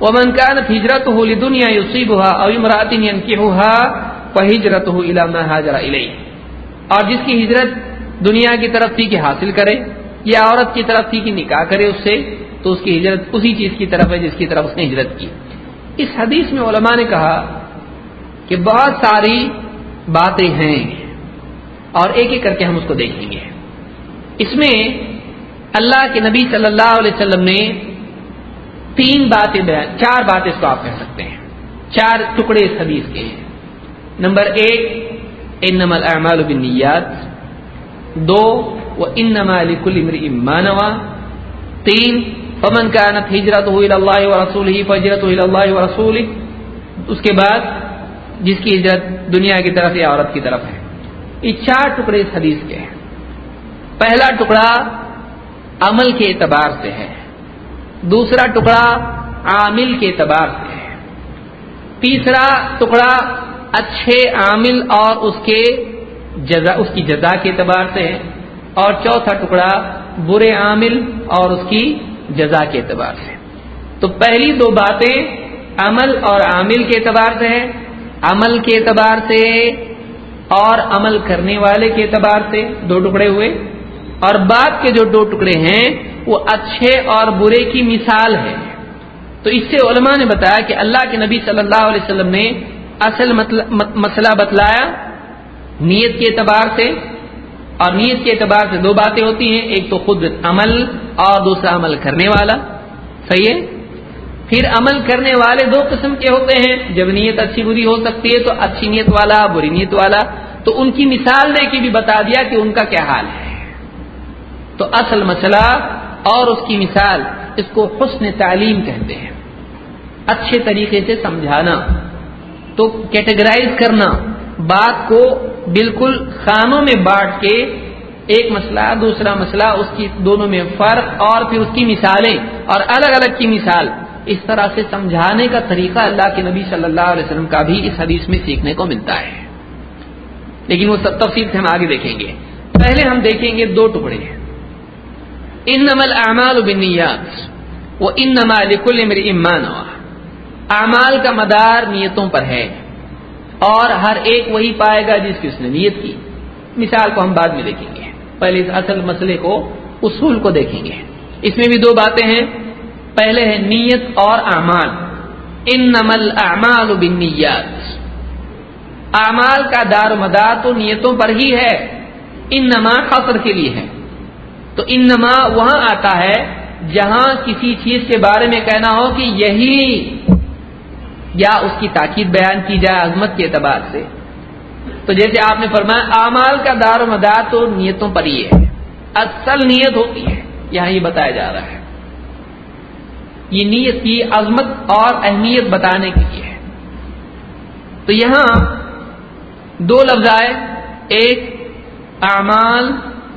وہ کا نت ہجرت ہو دنیا یوسیب ہوا اومرات کی ہوا فہجرت ہو علامہ حاضر اور جس کی ہجرت دنیا کی طرف تھی کہ حاصل کرے۔ یا عورت کی طرف تھی کہ نکاح کرے اس سے، تو اس کی ہجرت اسی چیز کی طرف ہے جس کی طرف اس نے ہجرت کی۔ اس حدیث میں علماء نے کہا کہ بہت ساری باتیں ہیں اور ایک ایک کر کے ہم اس کو دیکھیں گے۔ اس میں اللہ کے نبی صلی اللہ علیہ وسلم نے تین باتیں بیان، چار باتیں اس کو آپ کہہ سکتے ہیں۔ چار ٹکڑے اس حدیث کے ہیں۔ نمبر ایک، انما الاعمال بالنیات۔ دو وہ ان نمال کل امر تین فمن كانت هجرته الى الله ورسوله فهجرته الى الله ورسوله، اس کے بعد جس کی ہجرت دنیا کی طرف یا عورت کی طرف ہے۔ یہ چار ٹکڑے اس حدیث کے ہیں۔ پہلا ٹکڑا عمل کے اعتبار سے ہے۔ دوسرا ٹکڑا عامل کے اعتبار سے ہے۔ تیسرا ٹکڑا اچھے عامل اور اس کے جزا، اس کی جزا کے اعتبار سے ہے۔ اور چوتھا ٹکڑا برے عامل اور اس کی جزا کے اعتبار سے۔ تو پہلی دو باتیں عمل اور عامل کے اعتبار سے ہے عمل کے اعتبار سے اور عمل کرنے والے کے اعتبار سے دو ٹکڑے ہوئے۔ اور بعد کے جو دو ٹکڑے ہیں، وہ اچھے اور برے کی مثال ہے تو اس سے علماء نے بتایا کہ اللہ کے نبی صلی اللہ علیہ وسلم نے اصل مسئلہ بتلایا نیت کے اعتبار سے اور نیت کے اعتبار سے دو باتیں ہوتی ہیں، ایک تو خود عمل اور دوسرا عمل کرنے والا۔ صحیح ہے؟ پھر عمل کرنے والے دو قسم کے ہوتے ہیں، جب نیت اچھی بری ہو سکتی ہے تو اچھی نیت والا، بری نیت والا۔ تو ان کی مثال دے کے بھی بتا دیا کہ ان کا کیا حال ہے۔ تو اصل مسئلہ اور اس کی مثال اس کو حسن تعلیم کہتے ہیں۔ اچھے طریقے سے سمجھانا۔ تو کیٹیگرائز کرنا۔ بات کو بالکل خانوں میں بانٹ کے ایک مسئلہ، دوسرا مسئلہ، اس کی دونوں میں فرق اور پھر اس کی مثالیں اور الگ الگ کی مثال۔ اس طرح سے سمجھانے کا طریقہ اللہ کے نبی صلی اللہ علیہ وسلم کا بھی اس حدیث میں سیکھنے کو ملتا ہے۔ لیکن وہ سب تفصیل سے ہم آگے دیکھیں گے۔ پہلے ہم دیکھیں گے دو ٹکڑے۔ ان نمل اعمال بنیاد وہ ان نما لکل میری امان اعمال کا مدار نیتوں پر ہے۔ اور ہر ایک وہی پائے گا جس کی اس نے نیت کی۔ مثال کو ہم بعد میں دیکھیں گے۔ پہلے اس اصل مسئلے کو، اصول کو دیکھیں گے۔ اس میں بھی دو باتیں ہیں۔ پہلے ہے نیت اور اعمال۔ ان نمل اعمال بنیاد اعمال کا دار مدار تو نیتوں پر ہی ہے۔ ان نما خطر کے لیے ہے۔ تو ان نما وہاں آتا ہے جہاں کسی چیز کے بارے میں کہنا ہو کہ یہی یا اس کی تاکید بیان کی جائے عظمت کے اعتبار سے۔ تو جیسے آپ نے فرمایا، اعمال کا دار و مدار تو نیتوں پر ہی ہے۔ اصل نیت ہوتی ہے، یہاں یہ بتایا جا رہا ہے۔ یہ نیت کی عظمت اور اہمیت بتانے کے لیے ہے۔ تو یہاں دو لفظ آئے، ایک اعمال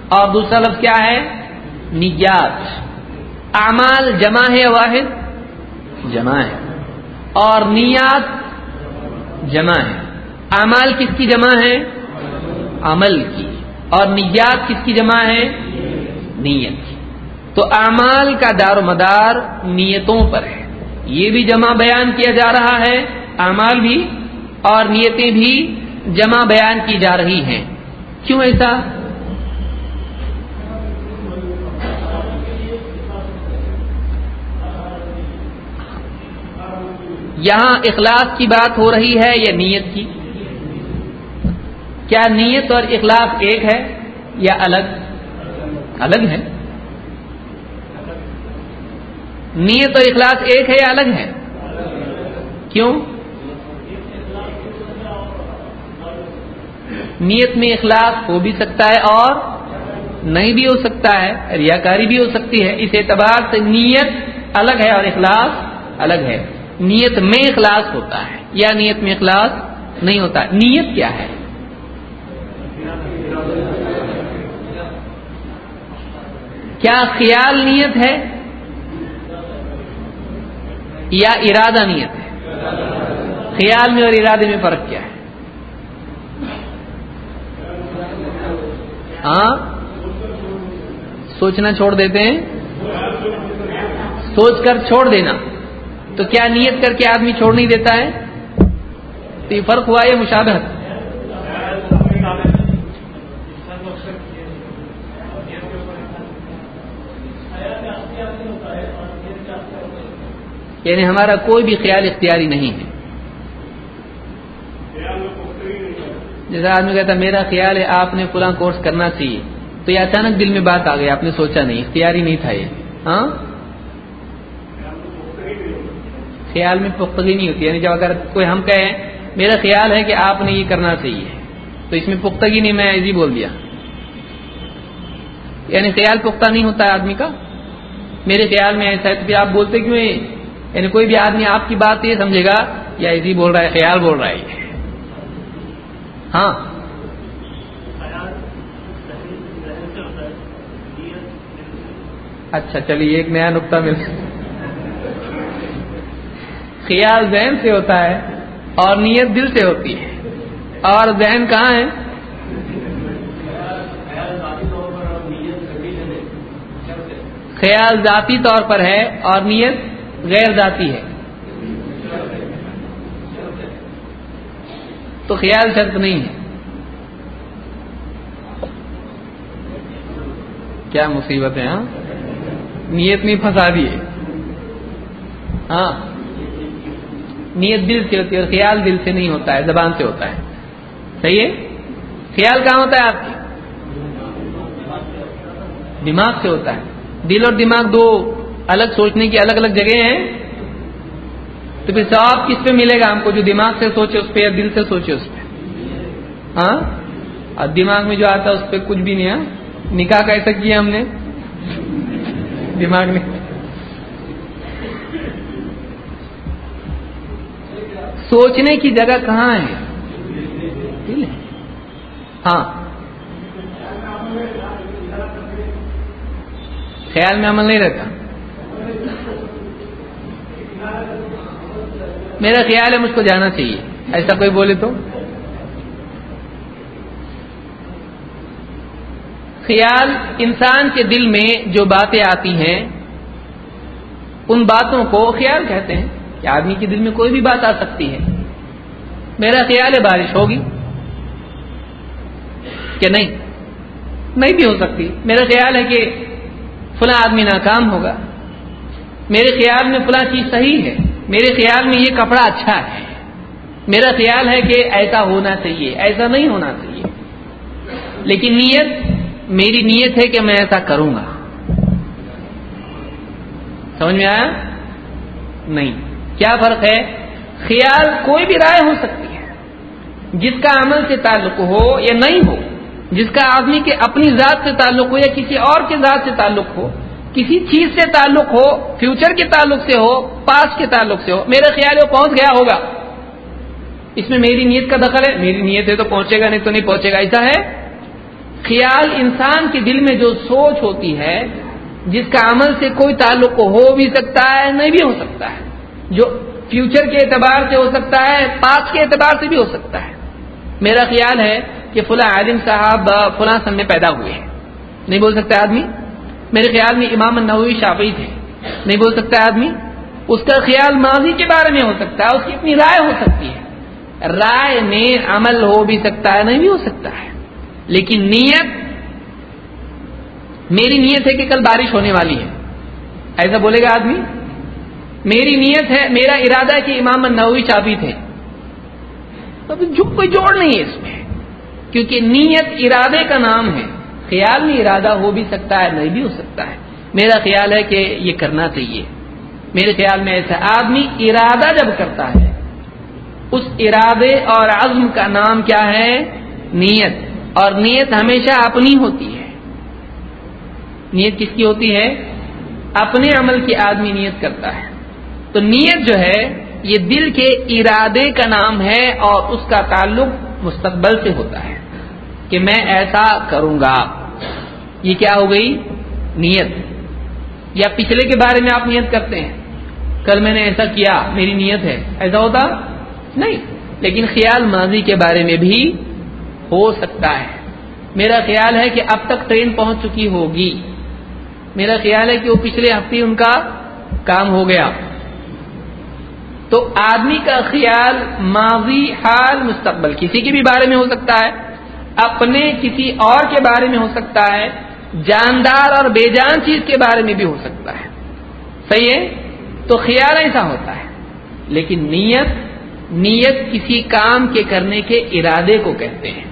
اور دوسرا لفظ کیا ہے؟ نیات۔ اعمال جمع ہے واحد؟ جمع ہے۔ اور نیات جمع ہے۔ اعمال کس کی جمع ہے؟ عمل کی۔ اور نیات کس کی جمع ہے؟ نیت کی۔ تو اعمال کا دار و مدار نیتوں پر ہے۔ یہ بھی جمع بیان کیا جا رہا ہے، اعمال بھی اور نیتیں بھی جمع بیان کی جا رہی ہیں۔ کیوں ایسا؟ یہاں اخلاص کی بات ہو رہی ہے یا نیت کی؟ کیا نیت اور اخلاص ایک ہے یا الگ؟ الگ ہے۔ نیت اور اخلاص ایک ہے یا الگ ہے؟ کیوں؟ نیت میں اخلاص ہو بھی سکتا ہے اور نہیں بھی ہو سکتا ہے، ریاکاری بھی ہو سکتی ہے۔ اس اعتبار سے نیت الگ ہے اور اخلاص الگ ہے۔ نیت میں اخلاص ہوتا ہے یا نیت میں اخلاص نہیں ہوتا؟ نیت کیا ہے؟ کیا خیال نیت ہے؟ یا ارادہ نیت ہے؟ خیال میں اور ارادے میں فرق کیا ہے؟ ہاں؟ سوچنا چھوڑ دیتے ہیں؟ سوچ کر چھوڑ دینا۔ تو کیا نیت کر کے آدمی چھوڑ نہیں دیتا ہے؟ تو یہ فرق ہوا یہ مشابہت۔ یعنی ہمارا کوئی بھی خیال اختیاری نہیں ہے۔ جیسا آدمی کہتا میرا خیال ہے آپ نے فلاں کورس کرنا چاہیے۔ تو یہ اچانک دل میں بات آ گئی، آپ نے سوچا نہیں، اختیاری نہیں تھا یہ۔ ہاں؟ خیال میں پختگی نہیں ہوتی یعنی جب اگر کوئی ہم کہیں، میرا خیال ہے کہ آپ نے یہ کرنا چاہیے تو اس میں پختگی نہیں، میں ایزی بول دیا۔ یعنی خیال پختہ نہیں ہوتا ہے آدمی کا؟ میرے خیال میں ایسا ہے، تو پھر آپ بولتے کیوں یعنی کوئی بھی آدمی آپ کی بات یہ سمجھے گا، یا ایزی بول رہا ہے، خیال بول رہا ہے۔ ہاں۔ اچھا چلیے، ایک نیا نقطہ مل خیال ذہن سے ہوتا ہے اور نیت دل سے ہوتی ہے۔ اور ذہن کہاں ہے؟ خیال ذاتی طور پر ہے اور نیت غیر ذاتی ہے۔ تو خیال شرط نہیں ہے۔ کیا مصیبت ہے ہاں؟ نیت نہیں پھنسا دیے۔ ہاں؟ نیت دل سے ہوتی ہے اور خیال دل سے نہیں ہوتا ہے، زبان سے ہوتا ہے۔ صحیح ہے؟ خیال کہاں ہوتا ہے آپ کی؟ دماغ سے ہوتا ہے۔ دل اور دماغ دو الگ سوچنے کی الگ الگ جگہ ہیں۔ تو پھر سواب کس پہ ملے گا ہم کو جو دماغ سے سوچے اس پہ یا دل سے سوچے اس پہ؟ ہاں؟ اور دماغ میں جو آتا ہے اس پہ کچھ بھی نہیں ہے نکاح کیسا کیا ہم نے؟ دماغ نے۔ سوچنے کی جگہ کہاں ہے؟ ہاں۔ خیال میں عمل نہیں رہتا میرا خیال ہے مجھ کو جانا چاہیے۔ ایسا کوئی بولے تو۔ خیال انسان کے دل میں جو باتیں آتی ہیں، ان باتوں کو خیال کہتے ہیں۔ کہ آدمی کے دل میں کوئی بھی بات آ سکتی ہے۔ میرا خیال ہے بارش ہوگی کہ نہیں؟ نہیں بھی ہو سکتی۔ میرا خیال ہے کہ فلاں آدمی ناکام ہوگا۔ میرے خیال میں فلاں چیز صحیح ہے۔ میرے خیال میں یہ کپڑا اچھا ہے۔ میرا خیال ہے کہ ایسا ہونا چاہیے۔ ایسا نہیں ہونا چاہیے۔ لیکن نیت، میری نیت ہے کہ میں ایسا کروں گا۔ سمجھ میں آیا؟ نہیں۔ کیا فرق ہے؟ خیال کوئی بھی رائے ہو سکتی ہے۔ جس کا عمل سے تعلق ہو یا نہیں ہو، جس کا آدمی کے اپنی ذات سے تعلق ہو یا کسی اور کے ذات سے تعلق ہو، کسی چیز سے تعلق ہو فیوچر کے تعلق سے ہو پاس کے تعلق سے ہو میرا خیال ہے وہ پہنچ گیا ہوگا۔ اس میں میری نیت کا دخل ہے، میری نیت ہے تو پہنچے گا، نہیں تو نہیں پہنچے گا۔ ایسا ہے؟ خیال انسان کے دل میں جو سوچ ہوتی ہے، جس کا عمل سے کوئی تعلق ہو بھی سکتا ہے، نہیں بھی ہو سکتا ہے۔ جو فیوچر کے اعتبار سے ہو سکتا ہے پاس کے اعتبار سے بھی ہو سکتا ہے۔ میرا خیال ہے کہ فلاں عالم صاحب فلاں سن میں پیدا ہوئے ہیں۔ نہیں بول سکتا آدمی؟ میرے خیال میں امام النوی شافی تھے۔ نہیں بول سکتا آدمی؟ اس کا خیال ماضی کے بارے میں ہو سکتا ہے، اس کی اتنی رائے ہو سکتی ہے۔ رائے میں عمل ہو بھی سکتا ہے، نہیں بھی ہو سکتا ہے۔ لیکن نیت، میری نیت ہے کہ کل بارش ہونے والی ہے۔ ایسا بولے گا آدمی؟ میری نیت ہے، میرا ارادہ ہے کہ امام النوی چابی تھے۔ تو کوئی جوڑ نہیں ہے اس میں۔ کیونکہ نیت ارادے کا نام ہے۔ خیال میں ارادہ ہو بھی سکتا ہے، نہیں بھی ہو سکتا ہے۔ میرا خیال ہے کہ یہ کرنا چاہیے۔ میرے خیال میں ایسا آدمی ارادہ جب کرتا ہے، اس ارادے اور عزم کا نام کیا ہے؟ نیت۔ اور نیت ہمیشہ اپنی ہوتی ہے۔ نیت کس کی ہوتی ہے؟ اپنے عمل کی آدمی نیت کرتا ہے۔ تو نیت جو ہے، یہ دل کے ارادے کا نام ہے اور اس کا تعلق مستقبل سے ہوتا ہے کہ میں ایسا کروں گا۔ یہ کیا ہو گئی؟ نیت۔ یا پچھلے کے بارے میں آپ نیت کرتے ہیں۔ کل میں نے ایسا کیا، میری نیت ہے۔ ایسا ہوتا؟ نہیں۔ لیکن خیال ماضی کے بارے میں بھی ہو سکتا ہے۔ میرا خیال ہے کہ اب تک ٹرین پہنچ چکی ہوگی۔ میرا خیال ہے کہ وہ پچھلے ہفتے ان کا کام ہو گیا۔ تو آدمی کا خیال ماضی حال مستقبل، کسی کے بھی بارے میں ہو سکتا ہے، اپنے کسی اور کے بارے میں ہو سکتا ہے، جاندار اور بے جان چیز کے بارے میں بھی ہو سکتا ہے۔ صحیح ہے؟ تو خیال ایسا ہوتا ہے، لیکن نیت نیت کسی کام کے کرنے کے ارادے کو کہتے ہیں۔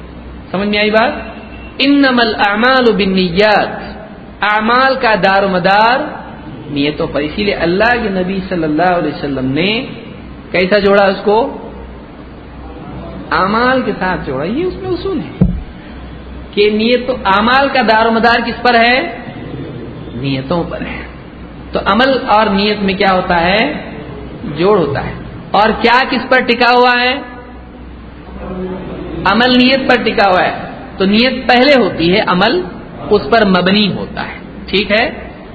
سمجھ میں آئی بات؟ ان نمل اعمال و اعمال کا دار و مدار نیتوں پر۔ اسی لیے اللہ کے نبی صلی اللہ علیہ وسلم نے کیسا جوڑا اس کو؟ اعمال کے ساتھ جوڑا۔ یہ اس میں اصول ہے کہ نیت تو اعمال کا دار و مدار کس پر ہے؟ نیتوں پر ہے۔ تو عمل اور نیت میں کیا ہوتا ہے؟ جوڑ ہوتا ہے۔ اور کیا کس پر ٹکا ہوا ہے؟ عمل نیت پر ٹکا ہوا ہے۔ تو نیت پہلے ہوتی ہے، عمل اس پر مبنی ہوتا ہے۔ ٹھیک ہے؟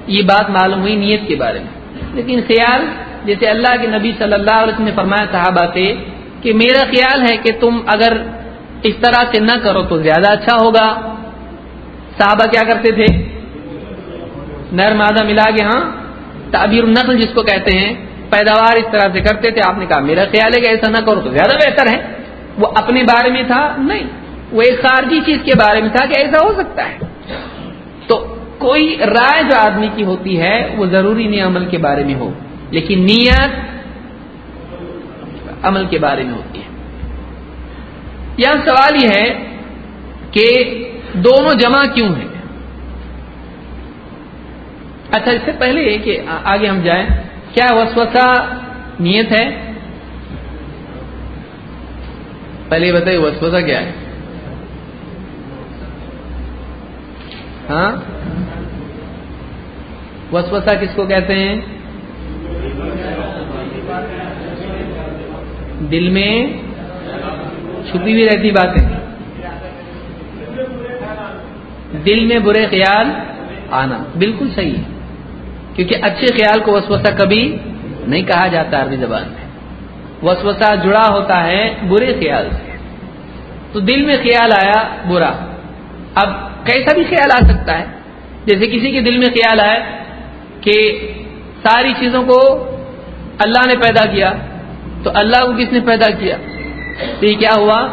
یہ بات معلوم ہوئی نیت کے بارے میں۔ لیکن خیال جیسے اللہ کے نبی صلی اللہ علیہ وسلم نے فرمایا صحابہ سے کہ میرا خیال ہے کہ تم اگر اس طرح سے نہ کرو تو زیادہ اچھا ہوگا۔ صحابہ کیا کرتے تھے؟ نر مادہ ملا کے ہاں تعبیر النقل جس کو کہتے ہیں، پیداوار اس طرح سے کرتے تھے۔ آپ نے کہا میرا خیال ہے کہ ایسا نہ کرو تو زیادہ بہتر ہے۔ وہ اپنے بارے میں تھا؟ نہیں۔ وہ ایک خارجی چیز کے بارے میں تھا کہ ایسا ہو سکتا ہے۔ تو کوئی رائے جو آدمی کی ہوتی ہے، وہ ضروری نہیں عمل کے بارے میں ہو۔ لیکن نیت عمل کے بارے میں ہوتی ہے۔ یہاں سوال یہ ہے کہ دونوں جمع کیوں ہیں؟ اچھا اس سے پہلے کہ آگے ہم جائیں۔ کیا وسوسہ نیت ہے؟ پہلے بتائیے، وسوسہ کیا ہے؟ ہاں؟ وسوسہ کس کو کہتے ہیں؟ دل میں چھپی ہوئی رہتی باتیں۔ دل میں برے خیال آنا۔ بالکل صحیح ہے۔ کیونکہ اچھے خیال کو وسوسہ کبھی نہیں کہا جاتا عربی زبان میں۔ وسوسہ جڑا ہوتا ہے برے خیال سے۔ تو دل میں خیال آیا برا۔ اب کیسا بھی خیال آ سکتا ہے؟ جیسے کسی کے دل میں خیال آئے کہ ساری چیزوں کو اللہ نے پیدا کیا، تو اللہ کو کس نے پیدا کیا؟ تو یہ کیا ہوا؟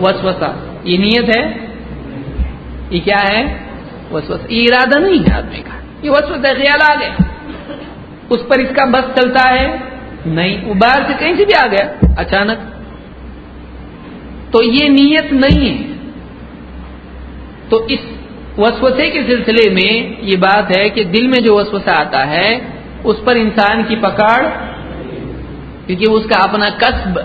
وسوسہ۔ یہ نیت ہے؟ یہ کیا ہے؟ وسوسہ۔ یہ ارادہ نہیں ہے آدمی کا۔ یہ وسوسہ خیال آ گیا۔ اس پر اس کا بس چلتا ہے۔ نہیں، وہ باہر سے کہیں سے بھی آ گیا۔ اچانک۔ تو یہ نیت نہیں ہے۔ تو اس وسوسے کے سلسلے میں یہ بات ہے کہ دل میں جو وسوسہ آتا ہے اس پر انسان کی پکڑ کیونکہ اس کا اپنا قصب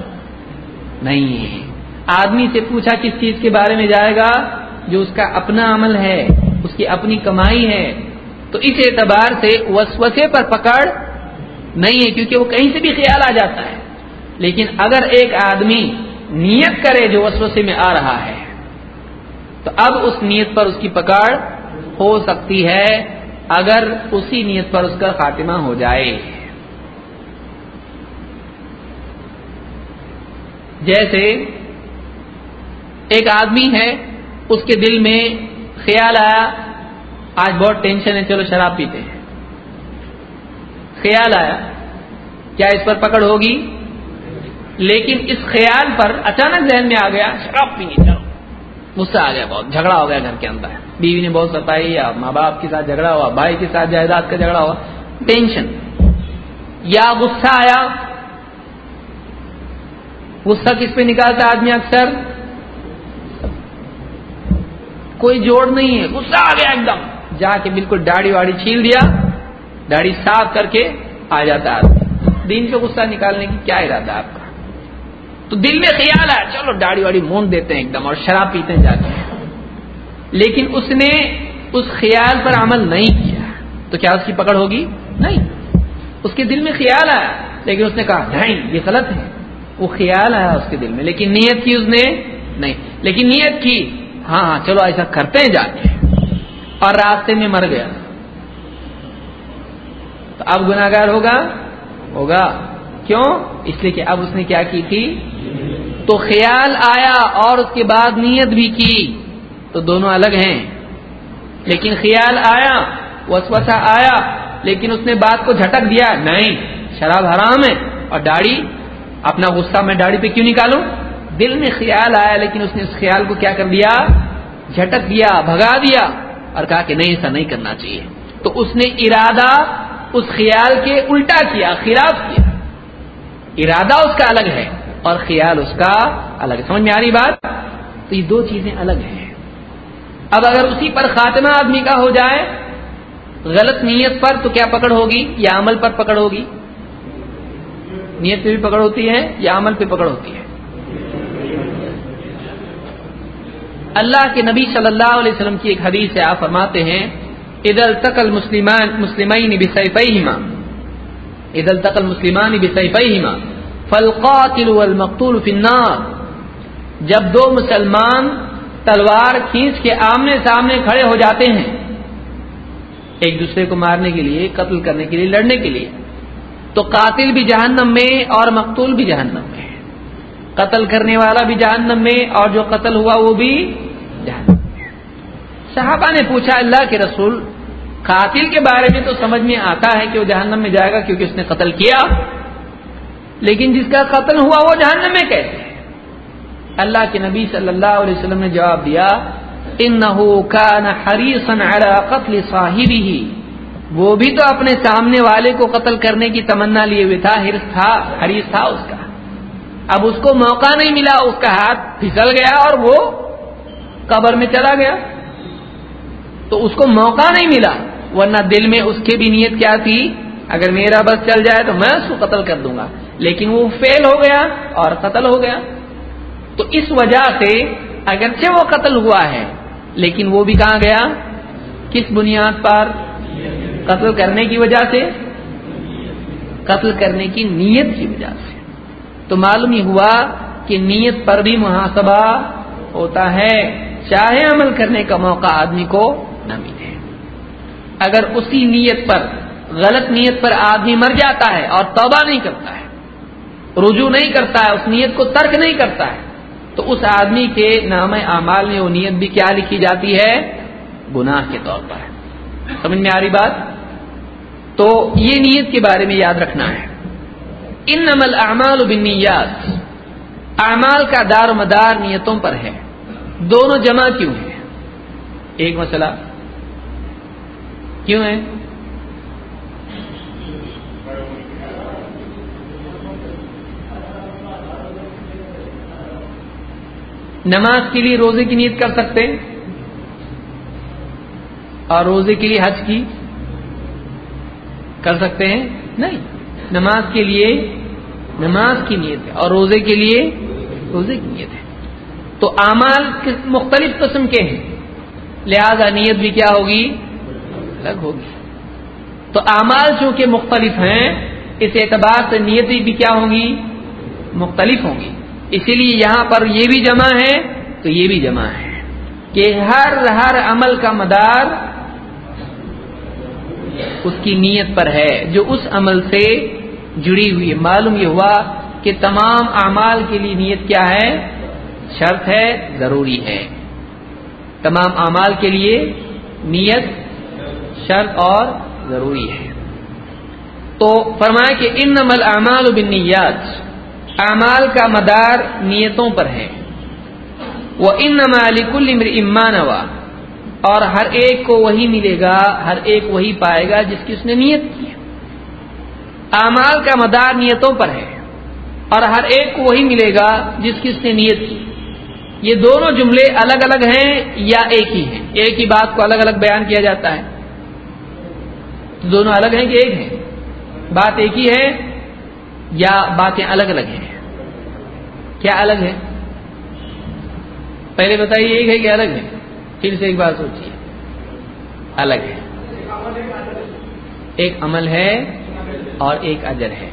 نہیں ہے۔ آدمی سے پوچھا کس چیز کے بارے میں جائے گا، جو اس کا اپنا عمل ہے، اس کی اپنی کمائی ہے، تو اس اعتبار سے وسوسے پر پکڑ نہیں ہے، کیونکہ وہ کہیں سے بھی خیال آ جاتا ہے۔ لیکن اگر ایک آدمی نیت کرے جو وسوسے میں آ رہا ہے، تو اب اس نیت پر اس کی پکڑ ہو سکتی ہے۔ اگر اسی نیت پر اس کا خاتمہ ہو جائے۔ جیسے ایک آدمی ہے، اس کے دل میں خیال آیا، آج بہت ٹینشن ہے، چلو شراب پیتے ہیں۔ خیال آیا، کیا اس پر پکڑ ہوگی؟ لیکن اس خیال پر اچانک ذہن میں آ گیا، شراب پینی چلو۔ غصہ آ گیا بہت، جھگڑا ہو گیا گھر کے اندر۔ بیوی نے بہت ستائی یا ماں باپ کے ساتھ جھگڑا ہوا، بھائی کے ساتھ جائیداد کا جھگڑا ہوا۔ ٹینشن یا غصہ آیا، غصہ کس پہ نکالتا آدمی اکثر؟ کوئی جوڑ نہیں ہے، غصہ آ گیا ایک دم۔ جا کے بالکل داڑھی واڑی چھیل دیا، داڑھی صاف کر کے آ جاتا آدمی دن پہ غصہ نکالنے کی کیا ارادہ آپ کا؟ تو دل میں خیال آیا، چلو داڑھی واڑی مون دیتے ہیں ایک دم اور شراب پیتے ہیں۔ لیکن اس نے اس خیال پر عمل نہیں کیا۔ تو کیا اس کی پکڑ ہوگی؟ نہیں۔ اس کے دل میں خیال آیا، لیکن اس نے کہا، نہیں، یہ غلط ہے۔ وہ خیال آیا اس کے دل میں، لیکن نیت کی اس نے نہیں۔ لیکن نیت کی ہاں ہاں چلو ایسا کرتے ہیں۔ جا کے اور راستے میں مر گیا۔ تو اب گناگار ہوگا؟ ہوگا۔ کیوں؟ اس لیے کہ اب اس نے کیا کی تھی؟ تو خیال آیا اور اس کے بعد نیت بھی کی۔ تو دونوں الگ ہیں۔ لیکن خیال آیا، وسوسہ آیا، لیکن اس نے بات کو جھٹک دیا۔ نہیں، شراب حرام ہے۔ اور داڑھی، اپنا غصہ میں داڑھی پہ کیوں نکالوں؟ دل میں خیال آیا، لیکن اس نے اس خیال کو کیا کر دیا؟ جھٹک دیا، بھگا دیا اور کہا کہ نہیں، ایسا نہیں کرنا چاہیے۔ تو اس نے ارادہ، اس خیال کے الٹا کیا، خلاف کیا۔ ارادہ اس کا الگ ہے اور خیال اس کا الگ ہے۔ سمجھ میں آ رہی بات؟ تو یہ دو چیزیں الگ ہیں۔ اب اگر اسی پر خاتمہ آدمی کا ہو جائے، غلط نیت پر تو کیا پکڑ ہوگی؟ یا عمل پر پکڑ ہوگی؟ نیت پہ بھی پکڑ ہوتی ہے یا عمل پہ پکڑ ہوتی ہے؟ اللہ کے نبی صلی اللہ علیہ وسلم کی ایک حدیث سے آپ فرماتے ہیں ادل تقل مسلمان مسلمین بسیفیہما ادل تقل مسلمان بسیفیہما فالقاتل والمقتول فی النار. جب دو مسلمان تلوار کھینچ کے آمنے سامنے کھڑے ہو جاتے ہیں، ایک دوسرے کو مارنے کے لیے، قتل کرنے کے لیے، لڑنے کے لیے، تو قاتل بھی جہنم میں اور مقتول بھی جہنم میں قتل کرنے والا بھی جہنم میں اور جو قتل ہوا وہ بھی جہنم میں صحابہ نے پوچھا اللہ کے رسول قاتل کے بارے میں تو سمجھ میں آتا ہے کہ وہ جہنم میں جائے گا کیونکہ اس نے قتل کیا۔ لیکن جس کا قتل ہوا وہ جہنم میں کیسے؟ اللہ کے نبی صلی اللہ علیہ وسلم نے جواب دیا ان قتل صاحبی وہ بھی تو اپنے سامنے والے کو قتل کرنے کی تمنا لیے ہوئے تھا ہرس تھا، حریص تھا اس کا۔ اب اس کو موقع نہیں ملا، اس کا ہاتھ پھسل گیا اور وہ قبر میں چلا گیا۔ تو اس کو موقع نہیں ملا۔ ورنہ دل میں اس کی بھی نیت کیا تھی؟ اگر میرا بس چل جائے تو میں اس کو قتل کر دوں گا۔ لیکن وہ فیل ہو گیا اور قتل ہو گیا۔ تو اس وجہ سے اگرچہ وہ قتل ہوا ہے، لیکن وہ بھی کہاں گیا؟ کس بنیاد پر؟ قتل کرنے کی وجہ سے۔ قتل کرنے کی نیت کی وجہ سے۔ تو معلوم ہی ہوا کہ نیت پر بھی محاسبہ ہوتا ہے، چاہے عمل کرنے کا موقع آدمی کو نہ ملے۔ اگر اسی نیت پر، غلط نیت پر آدمی مر جاتا ہے اور توبہ نہیں کرتا ہے، رجوع نہیں کرتا ہے، اس نیت کو ترک نہیں کرتا ہے، تو اس آدمی کے نام اعمال میں وہ نیت بھی کیا لکھی جاتی ہے؟ گناہ کے طور پر سمجھ میں آ رہی بات؟ تو یہ نیت کے بارے میں یاد رکھنا ہے۔ ان نمل اعمال و بنیاد اعمال کا دار و مدار نیتوں پر ہے۔ دونوں جمع کیوں ہیں؟ ایک مسئلہ کیوں ہے نماز کے لیے روزے کی نیت کر سکتے ہیں؟ اور روزے کے لیے حج کی کر سکتے ہیں؟ نہیں، نماز کے لیے، نماز کی نیت ہے، اور روزے کے لیے روزے کی نیت ہے۔ تو اعمال مختلف قسم کے ہیں، لہذا نیت بھی کیا ہوگی؟ الگ ہوگی۔ تو اعمال چونکہ مختلف ہیں، اس اعتبار سے نیتیں بھی کیا ہوں گی؟ مختلف ہوں گی۔ اسی لیے یہاں پر یہ بھی جمع ہے، تو یہ بھی جمع ہے کہ ہر ہر عمل کا مدار اس کی نیت پر ہے، جو اس عمل سے جڑی ہوئی معلوم یہ ہوا کہ تمام اعمال کے لیے نیت کیا ہے؟ شرط ہے، ضروری ہے۔ تمام اعمال کے لیے نیت شرط اور ضروری ہے۔ تو فرمائے کہ ان نمل اعمال و بنیاد اعمال کا مدار نیتوں پر ہے۔ وہ ان نمال کل امان اور ہر ایک کو وہی ملے گا، ہر ایک وہی پائے گا جس کی اس نے نیت کی اعمال کا مدار نیتوں پر ہے، اور ہر ایک کو وہی ملے گا جس کی اس نے نیت کی۔ یہ دونوں جملے الگ الگ ہیں یا ایک ہی ہیں؟ ایک ہی بات کو الگ الگ بیان کیا جاتا ہے۔ دونوں الگ ہیں کہ ایک ہیں؟ بات ایک ہی ہے یا باتیں الگ الگ ہیں؟ کیا الگ ہے پہلے بتائیے ایک ہے کہ الگ ہے پھر سے ایک بات سوچیے۔ الگ ہے ایک عمل ہے اور ایک اجر ہے۔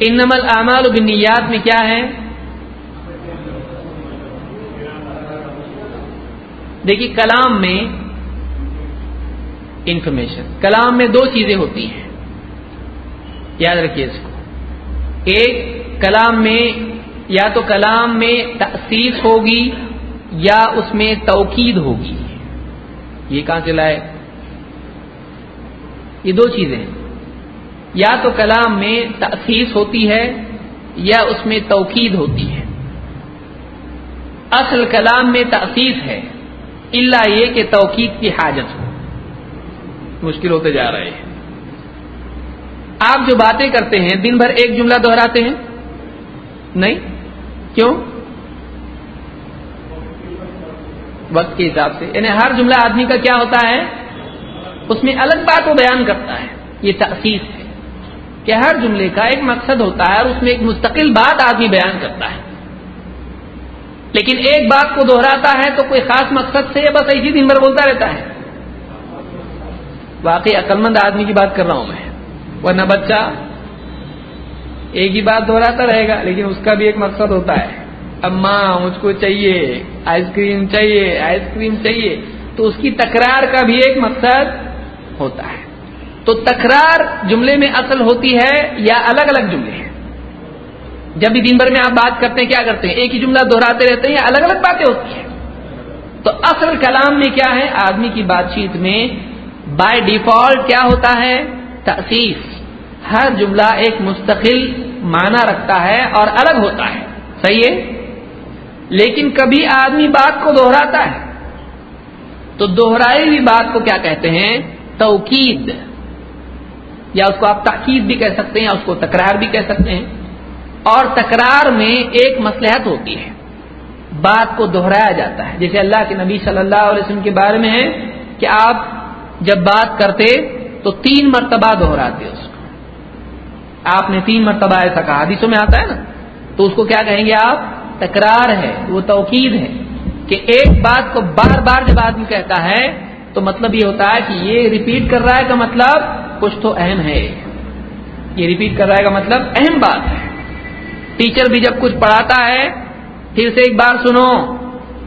ان نمل اعمال و بنیاد میں کیا ہے؟ دیکھیے کلام میں انفارمیشن کلام میں دو چیزیں ہوتی ہیں. یاد رکھیے اس کو. ایک، کلام میں یا تو کلام میں تاسیس ہوگی یا اس میں توقید ہوگی. یہ کہاں سے لائے؟ یہ دو چیزیں ہیں. یا تو کلام میں تاسیس ہوتی ہے یا اس میں توقید ہوتی ہے. اصل کلام میں تاسیس ہے اللہ یہ کہ توقید کی حاجت ہو. مشکل ہوتے جا رہے ہیں۔ آپ جو باتیں کرتے ہیں، دن بھر ایک جملہ دہراتے ہیں؟ نہیں؟ کیوں؟ وقت کے حساب سے۔ یعنی ہر جملہ آدمی کا کیا ہوتا ہے؟ اس میں الگ بات وہ بیان کرتا ہے۔ یہ تاسیس ہے کہ ہر جملے کا ایک مقصد ہوتا ہے اور اس میں ایک مستقل بات آدمی بیان کرتا ہے۔ لیکن ایک بات کو دہراتا ہے تو کوئی خاص مقصد سے بس ایسی دن بھر بولتا رہتا ہے۔ واقعی عقلمند آدمی کی بات کر رہا ہوں میں۔ ورنہ بچہ ایک ہی بات دہراتا رہے گا، لیکن اس کا بھی ایک مقصد ہوتا ہے۔ اماں مجھ کو چاہیے، آئس کریم چاہیے، آئس کریم چاہیے۔ تو اس کی تکرار کا بھی ایک مقصد ہوتا ہے۔ تو تکرار جملے میں اصل ہوتی ہے یا الگ الگ جملے ہیں؟ جب بھی دن بھر میں آپ بات کرتے ہیں، کیا کرتے ہیں؟ ایک ہی جملہ دہراتے رہتے ہیں یا الگ الگ باتیں ہوتی ہیں؟ تو اصل کلام میں کیا ہے؟ آدمی کی بات چیت میں بائی ڈیفالٹ کیا ہوتا ہے؟ تاسیس ہر جملہ ایک مستقل معنی رکھتا ہے اور الگ ہوتا ہے۔ صحیح ہے؟ لیکن کبھی آدمی بات کو دوہراتا ہے۔ تو دوہرائی ہوئی بات کو کیا کہتے ہیں؟ توقید یا اس کو آپ تاکید بھی کہہ سکتے ہیں، یا اس کو تکرار بھی کہہ سکتے ہیں۔ اور تکرار میں ایک مسلحت ہوتی ہے۔ بات کو دوہرایا جاتا ہے۔ جیسے اللہ کے نبی صلی اللہ علیہ وسلم کے بارے میں ہے کہ آپ جب بات کرتے تو تین مرتبہ دوہراتے اس کو۔ آپ نے تین مرتبہ ایسا کہا، حدیثوں میں آتا ہے نا؟ تو اس کو کیا کہیں گے آپ؟ تکرار ہے، وہ توقید ہے کہ ایک بات کو بار بار جب آدمی کہتا ہے، تو مطلب یہ ہوتا ہے کہ یہ ریپیٹ کر رہا ہے کا مطلب کچھ تو اہم ہے۔ یہ ریپیٹ کر رہا ہے کا مطلب اہم بات ہے۔ ٹیچر بھی جب کچھ پڑھاتا ہے، پھر سے ایک بار سنو۔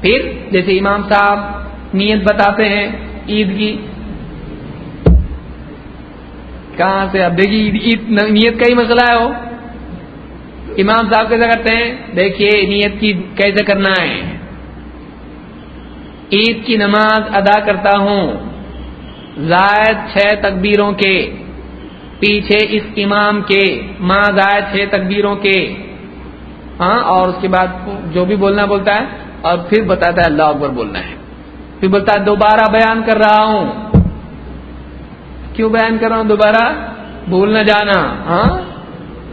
پھر جیسے امام صاحب نیت بتاتے ہیں، عید کی کہاں سے؟ اب دیکھیے نیت کا ہی مسئلہ ہے وہ۔ امام صاحب کیسے کرتے ہیں؟ دیکھیے، نیت کی کیسے کرنا ہے۔ عید کی نماز ادا کرتا ہوں۔ زائد چھ تکبیروں کے پیچھے اس امام کے، ماں زائد چھ تکبیروں کے۔ ہاں اور اس کے بعد جو بھی بولنا بولتا ہے، اور پھر بتاتا ہے اللہ اکبر بولنا ہے۔ پھر بولتا ہے، دوبارہ بیان کر رہا ہوں۔ کیوں بیان کر رہا ہوں دوبارہ؟ بھول نہ جانا ہاں؟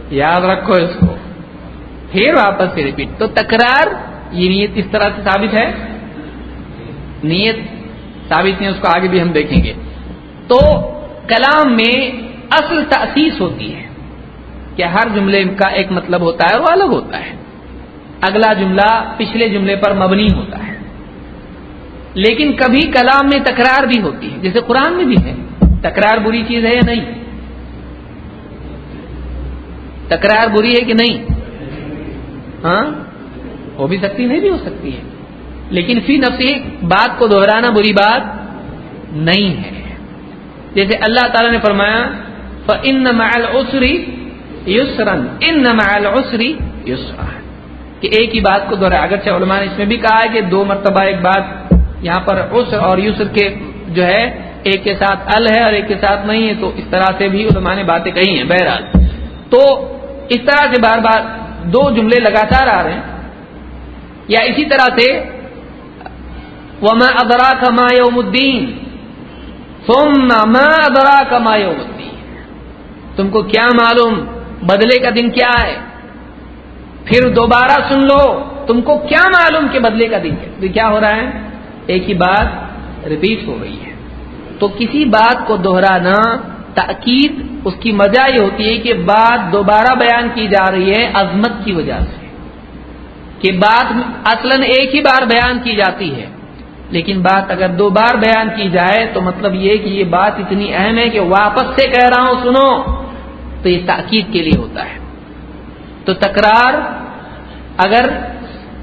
یاد رکھو اس کو۔ پھر واپس سے ریپیٹ تو تکرار، یہ نیت اس طرح سے ثابت ہے؟ نیت ثابت نہیں، اس کو آگے بھی ہم دیکھیں گے۔ تو کلام میں اصل تاسیس ہوتی ہے کہ ہر جملے کا ایک مطلب ہوتا ہے وہ الگ ہوتا ہے۔ اگلا جملہ پچھلے جملے پر مبنی ہوتا ہے۔ لیکن کبھی کلام میں تکرار بھی ہوتی ہے، جیسے قرآن میں بھی ہے۔ تکرار بری چیز ہے یا نہیں؟ تکرار بری ہے کہ نہیں؟ ہاں؟ ہو بھی سکتی نہیں بھی ہو سکتی ہے۔ لیکن فی نفسی بات کو دہرانا بری بات نہیں ہے۔ جیسے اللہ تعالی نے فرمایا ان اسری یسرن ان نمال اسری یسرا کہ ایک ہی بات کو دوہرا اگرچہ علماء نے اس میں بھی کہا ہے کہ دو مرتبہ ایک بات یہاں پر عسر اور یسر کے جو ہے ایک کے ساتھ ال ہے اور ایک کے ساتھ نہیں ہے، تو اس طرح سے بھی علماء نے باتیں کہی ہیں بہرحال۔ تو اس طرح سے بار بار دو جملے لگاتار آ رہے ہیں۔ یا اسی طرح سے، وما ادرا کما یوم الدین سومنا ما ادرا کما یوم الدین تم کو کیا معلوم؟ بدلے کا دن کیا ہے؟ پھر دوبارہ سن لو، تم کو کیا معلوم کہ بدلے کا دن کیا ہو رہا ہے؟ ایک ہی بات ریپیٹ ہو رہی ہے۔ تو کسی بات کو دوہرانا تاکید اس کی مزہ یہ ہوتی ہے کہ بات دوبارہ بیان کی جا رہی ہے عظمت کی وجہ سے، کہ بات اصلا ایک ہی بار بیان کی جاتی ہے۔ لیکن بات اگر دو بار بیان کی جائے تو مطلب یہ کہ یہ بات اتنی اہم ہے کہ واپس سے کہہ رہا ہوں، سنو۔ تو یہ تاکید کے لیے ہوتا ہے۔ تو تکرار، اگر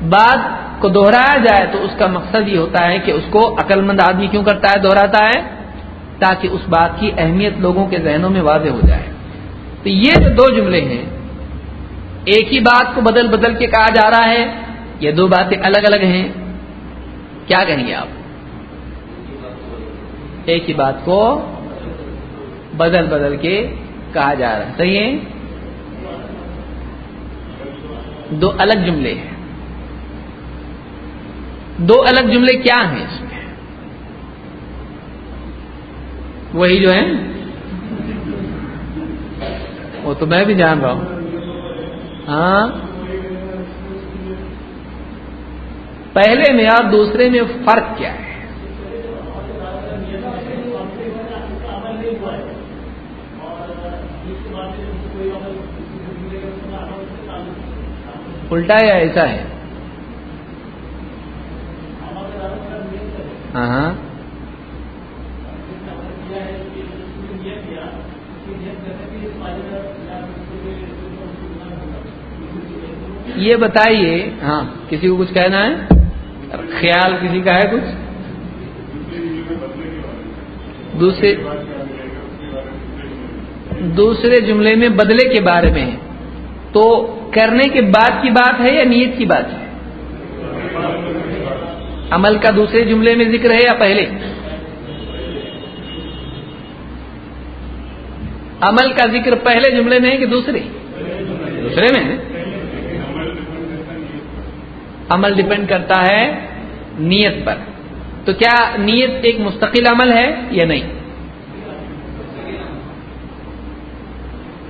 بات کو دوہرایا جائے تو اس کا مقصد یہ ہوتا ہے کہ اس کو عقل مند آدمی کیوں کرتا ہے دوہراتا ہے؟ تاکہ اس بات کی اہمیت لوگوں کے ذہنوں میں واضح ہو جائے۔ تو یہ جو دو جملے ہیں، ایک ہی بات کو بدل بدل کے کہا جا رہا ہے، یہ دو باتیں الگ الگ ہیں۔ کیا کہیں گے آپ؟ ایک ہی بات کو بدل بدل کے کہا جا رہا ہے۔ صحیح ہے؟ دو الگ جملے ہیں۔ دو الگ جملے کیا ہیں اس میں؟ وہی جو ہے وہ تو میں بھی جان رہا ہوں۔ ہاں۔ پہلے میں اور دوسرے میں فرق کیا ہے؟ الٹا یا ایسا ہے؟ ہاں ہاں۔ یہ بتائیے ہاں کسی کو کچھ کہنا ہے؟ خیال کسی کا ہے کچھ؟ دوسرے دوسرے جملے میں بدلے کے بارے میں ہے۔ تو کرنے کے بعد کی بات ہے یا نیت کی بات ہے؟ عمل کا دوسرے جملے میں ذکر ہے یا پہلے؟ عمل کا ذکر پہلے جملے میں ہے کہ دوسرے؟ دوسرے میں ہے۔ عمل ڈپینڈ کرتا ہے نیت پر۔ تو کیا نیت ایک مستقل عمل ہے یا نہیں؟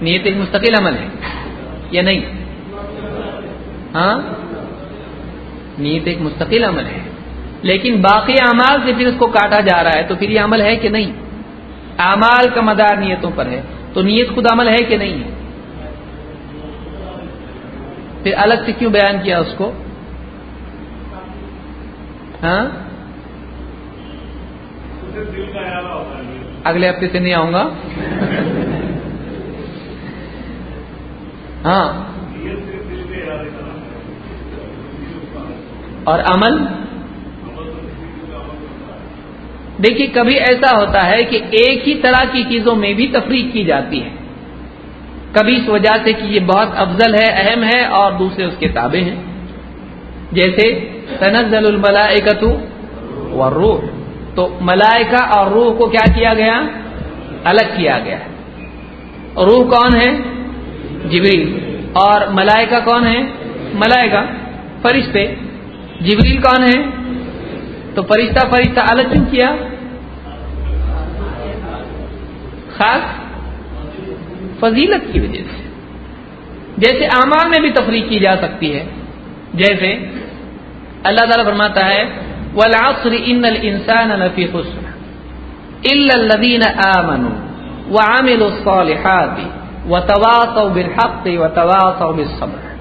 نیت ایک مستقل عمل ہے یا نہیں؟ ہاں؟ نیت ایک مستقل عمل ہے۔ لیکن باقی اعمال سے پھر اس کو کاٹا جا رہا ہے، تو پھر یہ عمل ہے کہ نہیں؟ اعمال کا مدار نیتوں پر ہے۔ تو نیت خود عمل ہے کہ نہیں؟ ہے پھر الگ سے کیوں بیان کیا اس کو؟ ہاں؟ اگلے ہفتے سے نہیں آؤں گا؟ ہاں۔ اور عمل؟ دیکھیے، کبھی ایسا ہوتا ہے کہ ایک ہی طرح کی چیزوں میں بھی تفریق کی جاتی ہے۔ کبھی اس وجہ سے کہ یہ بہت افضل ہے، اہم ہے اور دوسرے اس کے تابع ہیں۔ جیسے تنزل الملائکت والروح. تو ملائکہ اور روح کو کیا کیا گیا؟ الگ کیا گیا. روح کون ہے؟ جبریل. اور ملائکہ کون ہے؟ ملائکہ. فرشتے. جبریل کون ہے؟ تو فرشتہ فرشتہ الگ کیوں کیا؟ خاص فضیلت کی وجہ سے. جیسے اعمال میں بھی تفریح کی جا سکتی ہے. جیسے اللہ تعالیٰ فرماتا ہے، والعصر ان الانسان لفی خسر الا الذين امنوا وعملوا الصالحات وتواصوا بالحق وتواصوا بالصبر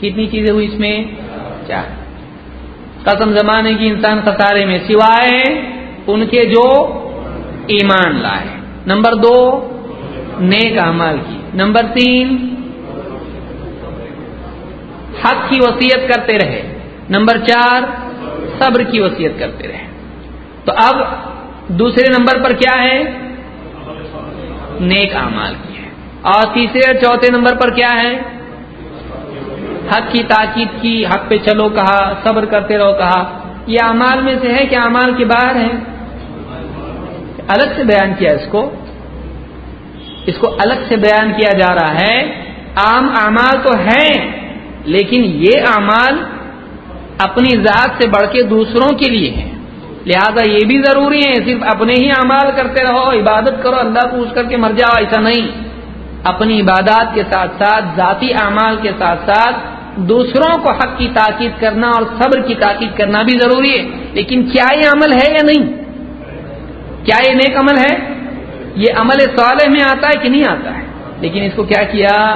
کتنی چیزیں ہوئی اس میں؟ کیا قسم زمانے کی انسان خسارے میں سوائے ان کے جو ایمان لائے۔ نمبر دو، نیک اعمال کی۔ نمبر تین، حق کی وصیت کرتے رہے۔ نمبر چار، صبر کی وصیت کرتے رہے۔ تو اب دوسرے نمبر پر کیا ہے؟ نیک اعمال کی ہے۔ اور تیسرے اور چوتھے نمبر پر کیا ہے؟ حق کی تاکید کی، حق پہ چلو کہا، صبر کرتے رہو کہا۔ یہ اعمال میں سے ہے کہ اعمال کے باہر ہے الگ سے بیان کیا اس کو؟ اس کو الگ سے بیان کیا جا رہا ہے۔ عام اعمال تو ہیں، لیکن یہ اعمال اپنی ذات سے بڑھ کے دوسروں کے لیے ہیں۔ لہذا یہ بھی ضروری ہے، صرف اپنے ہی اعمال کرتے رہو، عبادت کرو، اللہ پوچھ کر کے مر جاؤ، ایسا نہیں۔ اپنی عبادات کے ساتھ ساتھ، ذاتی اعمال کے ساتھ ساتھ، دوسروں کو حق کی تاکید کرنا اور صبر کی تاکید کرنا بھی ضروری ہے۔ لیکن کیا یہ عمل ہے یا نہیں؟ کیا یہ نیک عمل ہے؟ یہ عمل صالح میں آتا ہے کہ نہیں آتا ہے؟ لیکن اس کو کیا کیا؟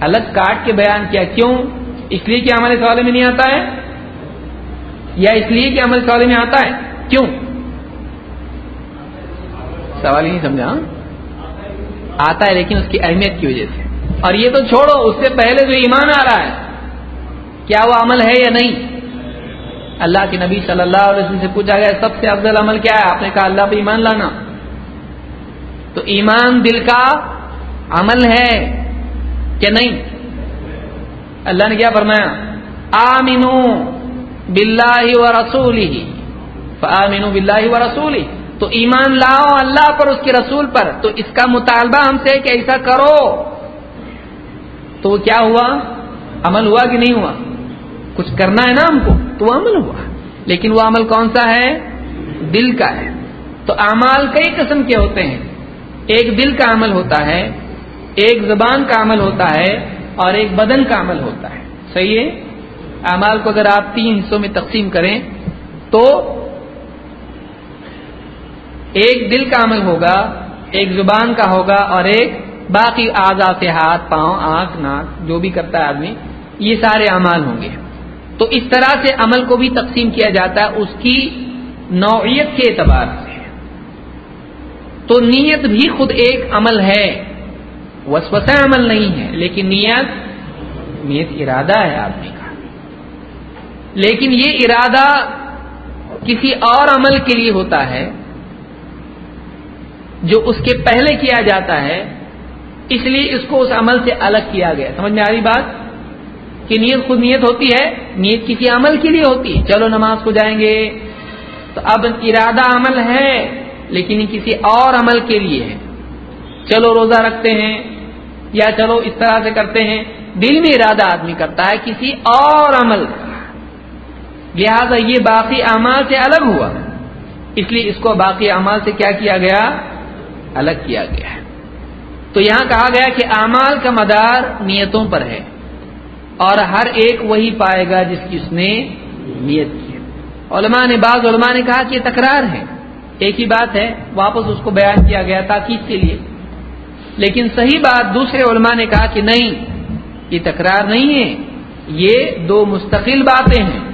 الگ کاٹ کے بیان کیا، کیوں؟ اس لیے کہ عمل صالح میں نہیں آتا ہے؟ یا اس لیے کہ عمل صالح میں آتا ہے؟ کیوں؟ سوال ہی نہیں سمجھا ہاں؟ آتا ہے لیکن اس کی اہمیت کی وجہ سے۔ اور یہ تو چھوڑو، اس سے پہلے جو ایمان آ رہا ہے، کیا وہ عمل ہے یا نہیں؟ اللہ کے نبی صلی اللہ علیہ وسلم سے پوچھا گیا، سب سے افضل عمل کیا ہے؟ آپ نے کہا، اللہ پہ ایمان لانا۔ تو ایمان دل کا عمل ہے کہ نہیں؟ اللہ نے کیا فرمایا؟ آمینو بلّہ و رسول ہی آمینو بلّہ و رسول تو ایمان لاؤ اللہ پر، اس کے رسول پر۔ تو اس کا مطالبہ ہم سے کہ ایسا کرو۔ تو کیا ہوا؟ عمل ہوا کہ نہیں ہوا؟ کچھ کرنا ہے نا ہم کو، تو وہ عمل ہوا۔ لیکن وہ عمل کون سا ہے؟ دل کا ہے۔ تو اعمال کئی قسم کے ہوتے ہیں۔ ایک دل کا عمل ہوتا ہے، ایک زبان کا عمل ہوتا ہے، اور ایک بدن کا عمل ہوتا ہے۔ صحیح ہے؟ اعمال کو اگر آپ تین حصوں میں تقسیم کریں تو ایک دل کا عمل ہوگا، ایک زبان کا ہوگا اور ایک باقی اعضا سے ہاتھ، پاؤں، آنکھ، ناک، جو بھی کرتا ہے آدمی، یہ سارے اعمال ہوں گے۔ تو اس طرح سے عمل کو بھی تقسیم کیا جاتا ہے اس کی نوعیت کے اعتبار سے۔ تو نیت بھی خود ایک عمل ہے۔ وسوسہ عمل نہیں ہے، لیکن نیت نیت ارادہ ہے آدمی۔ لیکن یہ ارادہ کسی اور عمل کے لیے ہوتا ہے جو اس کے پہلے کیا جاتا ہے، اس لیے اس کو اس عمل سے الگ کیا گیا۔ سمجھ میں آ رہی بات؟ کہ نیت خود نیت ہوتی ہے، نیت کسی عمل کے لیے ہوتی ہے۔ چلو نماز کو جائیں گے۔ تو اب ارادہ عمل ہے، لیکن یہ کسی اور عمل کے لیے ہے۔ چلو روزہ رکھتے ہیں یا چلو اس طرح سے کرتے ہیں۔ دل میں ارادہ آدمی کرتا ہے، کسی اور عمل لہذا یہ باقی اعمال سے الگ ہوا۔ اس لیے اس کو باقی اعمال سے کیا کیا گیا؟ الگ کیا گیا۔ ہے تو یہاں کہا گیا کہ اعمال کا مدار نیتوں پر ہے اور ہر ایک وہی پائے گا جس کی اس نے نیت کی۔ علماء نے، بعض علماء نے کہا کہ یہ تکرار ہے۔ ایک ہی بات ہے، واپس اس کو بیان کیا گیا تاکید کے لیے۔ لیکن صحیح بات، دوسرے علماء نے کہا کہ نہیں، یہ تکرار نہیں ہے۔ یہ دو مستقل باتیں ہیں۔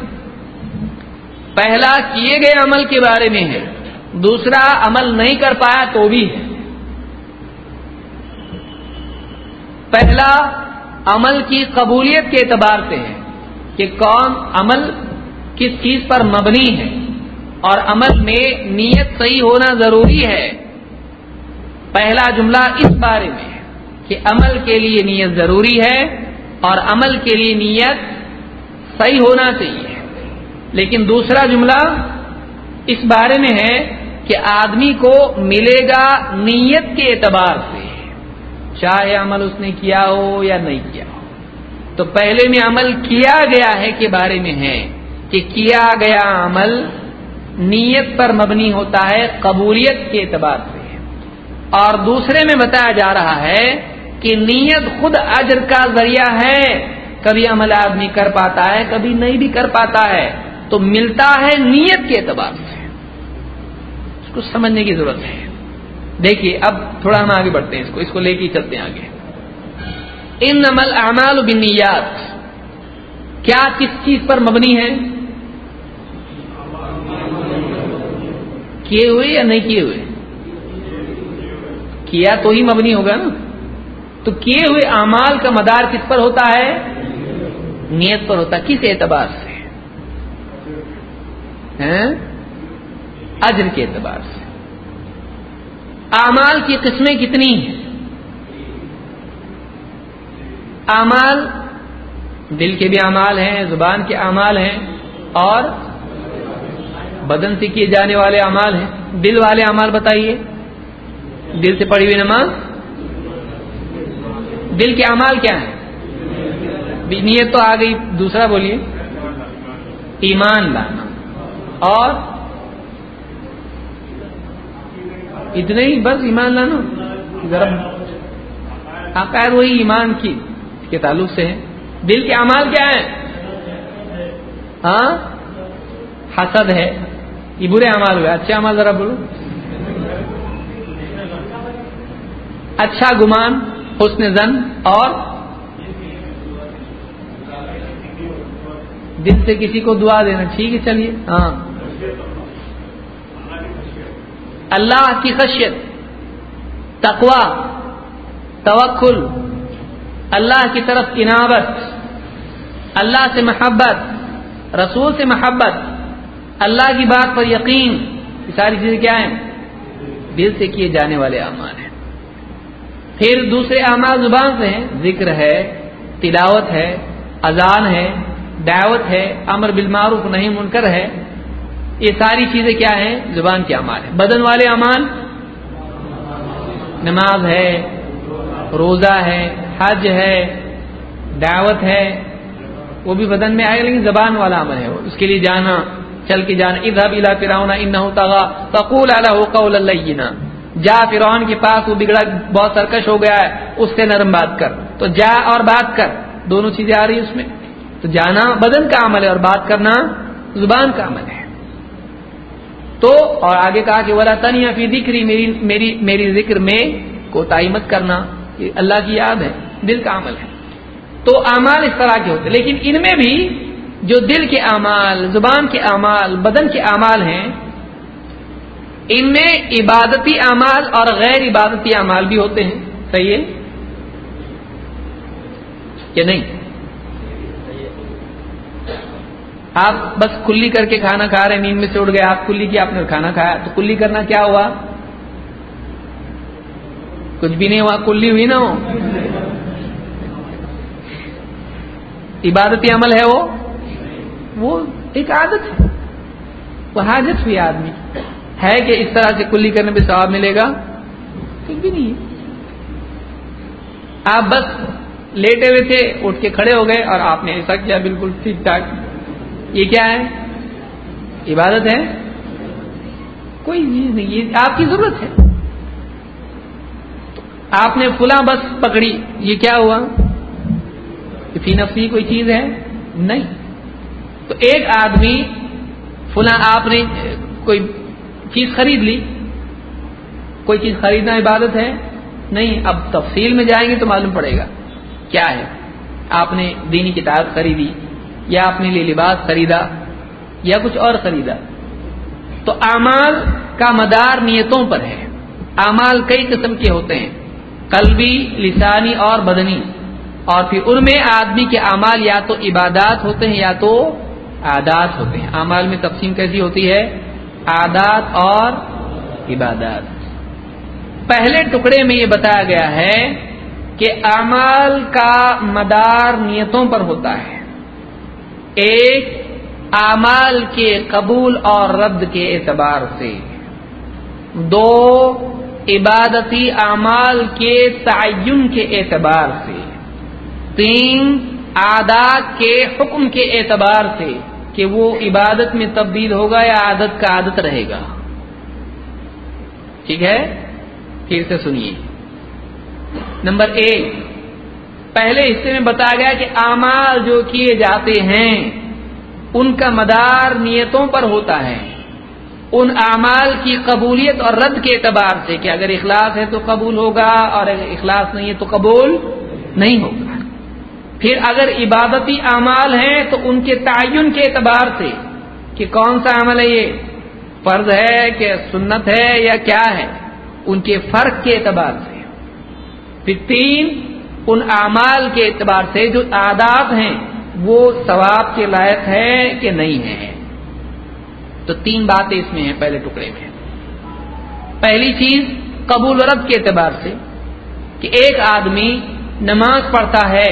پہلا کیے گئے عمل کے بارے میں ہے، دوسرا عمل نہیں کر پایا تو بھی ہے۔ پہلا عمل کی قبولیت کے اعتبار سے ہے کہ کون عمل کس چیز پر مبنی ہے، اور عمل میں نیت صحیح ہونا ضروری ہے۔ پہلا جملہ اس بارے میں ہے کہ عمل کے لیے نیت ضروری ہے اور عمل کے لیے نیت صحیح ہونا چاہیے۔ لیکن دوسرا جملہ اس بارے میں ہے کہ آدمی کو ملے گا نیت کے اعتبار سے، چاہے عمل اس نے کیا ہو یا نہیں کیا ہو۔ تو پہلے میں عمل کیا گیا ہے کے بارے میں ہے کہ کیا گیا عمل نیت پر مبنی ہوتا ہے قبولیت کے اعتبار سے۔ اور دوسرے میں بتایا جا رہا ہے کہ نیت خود اجر کا ذریعہ ہے۔ کبھی عمل آدمی کر پاتا ہے، کبھی نہیں بھی کر پاتا ہے۔ تو ملتا ہے نیت کے اعتبار سے۔ اس کو سمجھنے کی ضرورت ہے۔ دیکھیے، اب تھوڑا ہم آگے بڑھتے ہیں اس کو اس کو لے کے چلتے ہیں آگے۔ ان نمل اعمال بنیات کیا کس چیز پر مبنی ہے؟ کیے ہوئے یا نہیں کیے ہوئے؟ کیا تو ہی مبنی ہوگا نا۔ تو کیے ہوئے اعمال کا مدار کس پر ہوتا ہے؟ نیت پر ہوتا ہے۔ کس اعتبار سے؟ اجر کے اعتبار سے۔ اعمال کی قسمیں کتنی ہیں؟ اعمال دل کے بھی اعمال ہیں، زبان کے اعمال ہیں اور بدن سے کیے جانے والے اعمال ہیں۔ دل والے اعمال بتائیے۔ دل سے پڑھی ہوئی نماز۔ دل کے اعمال کیا ہیں؟ نیت تو آ گئی، دوسرا بولیے۔ ایمان لانا۔ اور اتنے ہی، بس ایمان لانا۔ ذرا۔ عقائد وہی ایمان کی کے تعلق سے ہے دل کے اعمال کیا ہیں؟ ہاں؟ حسد ہے۔ یہ برے اعمال ہوئے۔ اچھے اعمال ذرا بولو۔ اچھا گمان، حسن زن اور دل سے کسی کو دعا دینا۔ ٹھیک ہے، چلیے۔ ہاں۔ اللہ کی خشیت تقوا توکل، اللہ کی طرف انعبت اللہ سے محبت، رسول سے محبت، اللہ کی بات پر یقین، یہ ساری چیزیں کیا ہیں؟ دل سے کیے جانے والے اعمال ہیں۔ پھر دوسرے اعمال زبان سے ہیں، ذکر ہے، تلاوت ہے، اذان ہے، دعوت ہے، امر بالمعروف نہیں منکر ہے۔ یہ ساری چیزیں کیا ہیں؟ زبان کے اعمال ہیں۔ بدن والے اعمال؟ نماز ہے، روزہ ہے، حج ہے، دعوت ہے، وہ بھی بدن میں آئے گا لیکن زبان والا عمل ہے۔ اس کے لیے جانا، چل کے جانا۔ ادھر الا پراؤنا ان تقول قول اللہ جا فرعون کے پاس، وہ بگڑا، بہت سرکش ہو گیا ہے، اس سے نرم بات کر۔ تو جا اور بات کر۔ دونوں چیزیں آ رہی ہیں اس میں۔ تو جانا بدن کا عمل ہے اور بات کرنا زبان کا عمل ہے۔ تو اور آگے کہا کہ ولا تنیا فی ذکری میری میری میری ذکر میں کوتاہی مت کرنا، یہ اللہ کی یاد ہے، دل کا عمل ہے۔ تو اعمال اس طرح کے ہوتے لیکن ان میں بھی جو دل کے اعمال، زبان کے اعمال، بدن کے اعمال ہیں، ان میں عبادتی اعمال اور غیر عبادتی اعمال بھی ہوتے ہیں، صحیح ہے؟ کہ نہیں؟ آپ بس کلی کر کے کھانا کھا رہے نیند میں سے اڑ گئے، آپ کلی کی آپ نے کھانا کھایا، تو کلی کرنا کیا ہوا؟ کچھ بھی نہیں ہوا، کلی ہوئی نا وہ۔ عبادتی عمل ہے وہ؟ وہ ایک عادت ہے۔ وہ حاجت ہوئی آدمی۔ ہے کہ اس طرح سے کلی کرنے پہ ثواب ملے گا؟ کچھ بھی نہیں۔ آپ بس لیٹے ہوئے تھے، اٹھ کے کھڑے ہو گئے اور آپ نے ایسا کیا، بالکل ٹھیک ٹھاک۔ یہ کیا ہے؟ عبادت ہے؟ کوئی چیز نہیں، یہ آپ کی ضرورت ہے۔ آپ نے فلاں بس پکڑی، یہ کیا ہوا؟ فی نفسی کوئی چیز ہے؟ نہیں۔ تو ایک آدمی فلاں آپ نے کوئی چیز خرید لی۔ کوئی چیز خریدنا عبادت ہے؟ نہیں۔ اب تفصیل میں جائیں گے تو معلوم پڑے گا۔ کیا ہے؟ آپ نے دینی کتاب خریدی۔ یا اپنے لیے لباس خریدا یا کچھ اور خریدا۔ تو اعمال کا مدار نیتوں پر ہے۔ اعمال کئی قسم کے ہوتے ہیں۔ قلبی، لسانی اور بدنی۔ اور پھر ان میں آدمی کے اعمال یا تو عبادات ہوتے ہیں یا تو عادات ہوتے ہیں۔ اعمال میں تقسیم کیسی ہوتی ہے؟ عادات اور عبادات۔ پہلے ٹکڑے میں یہ بتایا گیا ہے کہ اعمال کا مدار نیتوں پر ہوتا ہے۔ ایک اعمال کے قبول اور رد کے اعتبار سے۔ دو، عبادتی اعمال کے تعین کے اعتبار سے۔ تین، عادات کے حکم کے اعتبار سے کہ وہ عبادت میں تبدیل ہوگا یا عادت کا عادت رہے گا۔ ٹھیک ہے؟ پھر سے سنیے۔ نمبر ایک پہلے حصے میں بتایا گیا کہ اعمال جو کیے جاتے ہیں، ان کا مدار نیتوں پر ہوتا ہے۔ ان اعمال کی قبولیت اور رد کے اعتبار سے کہ اگر اخلاص ہے تو قبول ہوگا اور اگر اخلاص نہیں ہے تو قبول نہیں ہوگا۔ پھر اگر عبادتی اعمال ہیں تو ان کے تعین کے اعتبار سے کہ کون سا عمل ہے یہ؟ فرض ہے کہ سنت ہے یا کیا ہے؟ ان کے فرق کے اعتبار سے۔ پھر تین ان اعمال کے اعتبار سے جو آداب ہیں، وہ ثواب کے لائق ہے کہ نہیں ہے تو تین باتیں اس میں ہیں، پہلے ٹکڑے میں پہلی چیز، قبول رد کے اعتبار سے کہ ایک آدمی نماز پڑھتا ہے،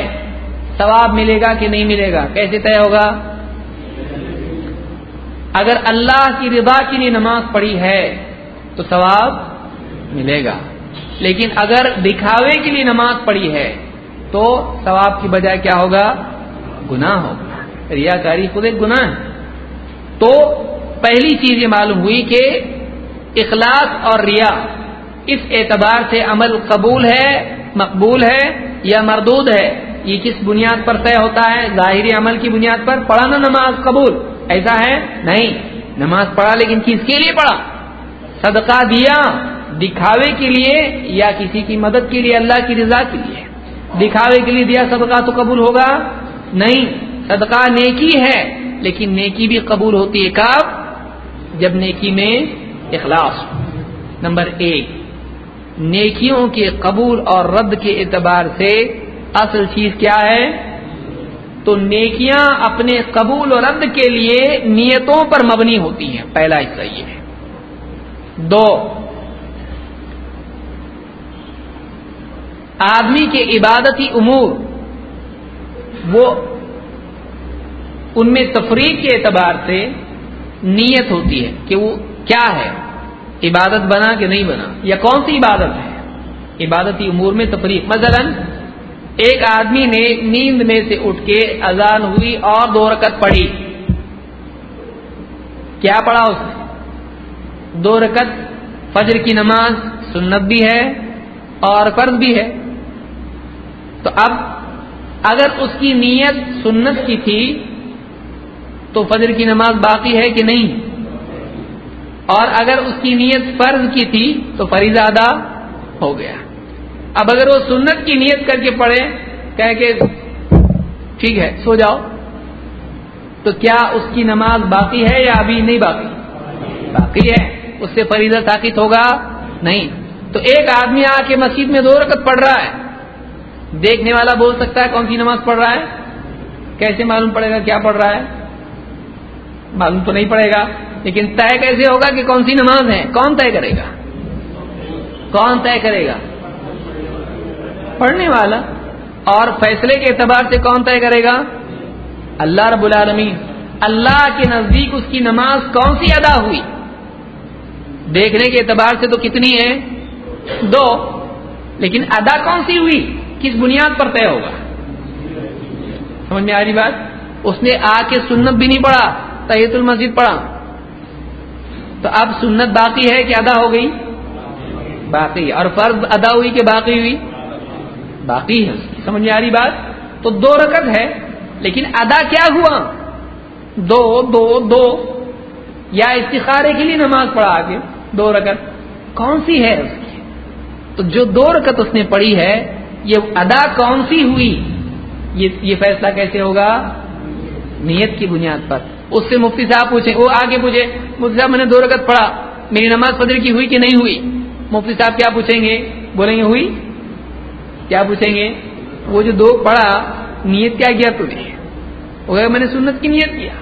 ثواب ملے گا کہ نہیں ملے گا؟ کیسے طے ہوگا؟ اگر اللہ کی رضا کے لیے نماز پڑھی ہے، تو ثواب ملے گا۔ لیکن اگر دکھاوے کے لیے نماز پڑھی ہے، تو ثواب کی بجائے کیا ہوگا؟ گناہ ہوگا۔ ریاکاری خود ایک گناہ ہے۔ تو پہلی چیز یہ معلوم ہوئی کہ اخلاص اور ریا اس اعتبار سے عمل قبول ہے، مقبول ہے یا مردود ہے؟ یہ کس بنیاد پر طے ہوتا ہے؟ ظاہری عمل کی بنیاد پر پڑھا نا نماز قبول؟ ایسا ہے؟ نہیں۔ نماز پڑھا لیکن کس کے لیے پڑھا؟ صدقہ دیا۔ دکھاوے کے لیے یا کسی کی مدد کے لیے، اللہ کی رضا کے لیے۔ دکھاوے کے لیے دیا صدقہ تو قبول ہوگا؟ نہیں۔ صدقہ نیکی ہے، لیکن نیکی بھی قبول ہوتی ہے کب؟ جب نیکی میں اخلاص۔ نمبر ایک، نیکیوں کے قبول اور رد کے اعتبار سے اصل چیز کیا ہے؟ تو نیکیاں اپنے قبول و رد کے لیے نیتوں پر مبنی ہوتی ہیں۔ پہلا حصہ یہ ہے۔ دو آدمی کے عبادتی امور، وہ ان میں تفریح کے اعتبار سے نیت ہوتی ہے کہ وہ کیا ہے، عبادت بنا کہ نہیں بنا، یا کون سی عبادت ہے؟ عبادتی امور میں تفریح مثلا، ایک آدمی نے نیند میں سے اٹھ کے اذان ہوئی اور دو رکت پڑھی۔ کیا پڑھا اس نے؟ دو رکت فجر کی نماز سنت بھی ہے اور فرض بھی ہے۔ تو اب اگر اس کی نیت سنت کی تھی تو فجر کی نماز باقی ہے کہ نہیں؟ اور اگر اس کی نیت فرض کی تھی تو فریضہ ادا ہو گیا۔ اب اگر وہ سنت کی نیت کر کے پڑھے کہہ کہ ٹھیک ہے، سو جاؤ۔ تو کیا اس کی نماز باقی ہے یا ابھی نہیں باقی؟ باقی ہے۔ اس سے فریضہ ثابت ہوگا؟ نہیں۔ تو ایک آدمی آ کے مسجد میں دو رکعت پڑھ رہا ہے۔ دیکھنے والا بول سکتا ہے کون سی نماز پڑھ رہا ہے؟ کیسے معلوم پڑے گا کیا پڑھ رہا ہے؟ معلوم تو نہیں پڑے گا، لیکن طے کیسے ہوگا کہ کون سی نماز ہے؟ کون طے کرے گا؟ کون طے کرے گا؟ پڑھنے والا۔ اور فیصلے کے اعتبار سے کون طے کرے گا؟ اللہ رب العالمین۔ اللہ کے نزدیک اس کی نماز کون سی ادا ہوئی؟ دیکھنے کے اعتبار سے تو کتنی ہے؟ دو۔ لیکن ادا کون سی ہوئی؟ کس بنیاد پر طے ہوگا؟ سمجھ میں آ رہی بات؟ اس نے آ کے سنت بھی نہیں پڑھا، تحیت المسد پڑھا۔ تو اب سنت باقی ہے کہ ادا ہو گئی؟ باقی۔ اور فرض ادا ہوئی کہ باقی ہوئی؟ باقی ہے۔ سمجھ میں آ رہی بات؟ تو دو رکت ہے، لیکن ادا کیا ہوا؟ دو دو دو۔ یا استخارے کے لیے نماز پڑھا آگے، دو رکت کون سی ہے اس کی؟ تو جو دو رکت اس نے پڑھی ہے یہ ادا کون سی ہوئی؟ یہ فیصلہ کیسے ہوگا؟ نیت کی بنیاد پر۔ اس سے مفتی صاحب پوچھیں، وہ آگے پوچھے مفتی صاحب، میں نے دو رکت پڑھا، میری نماز فجر کی ہوئی کہ نہیں ہوئی؟ مفتی صاحب کیا پوچھیں گے؟ بولیں گے ہوئی۔ کیا پوچھیں گے؟ وہ جو دو پڑھا، نیت کیا کیا تو نے؟ وہ میں نے سنت کی نیت کیا۔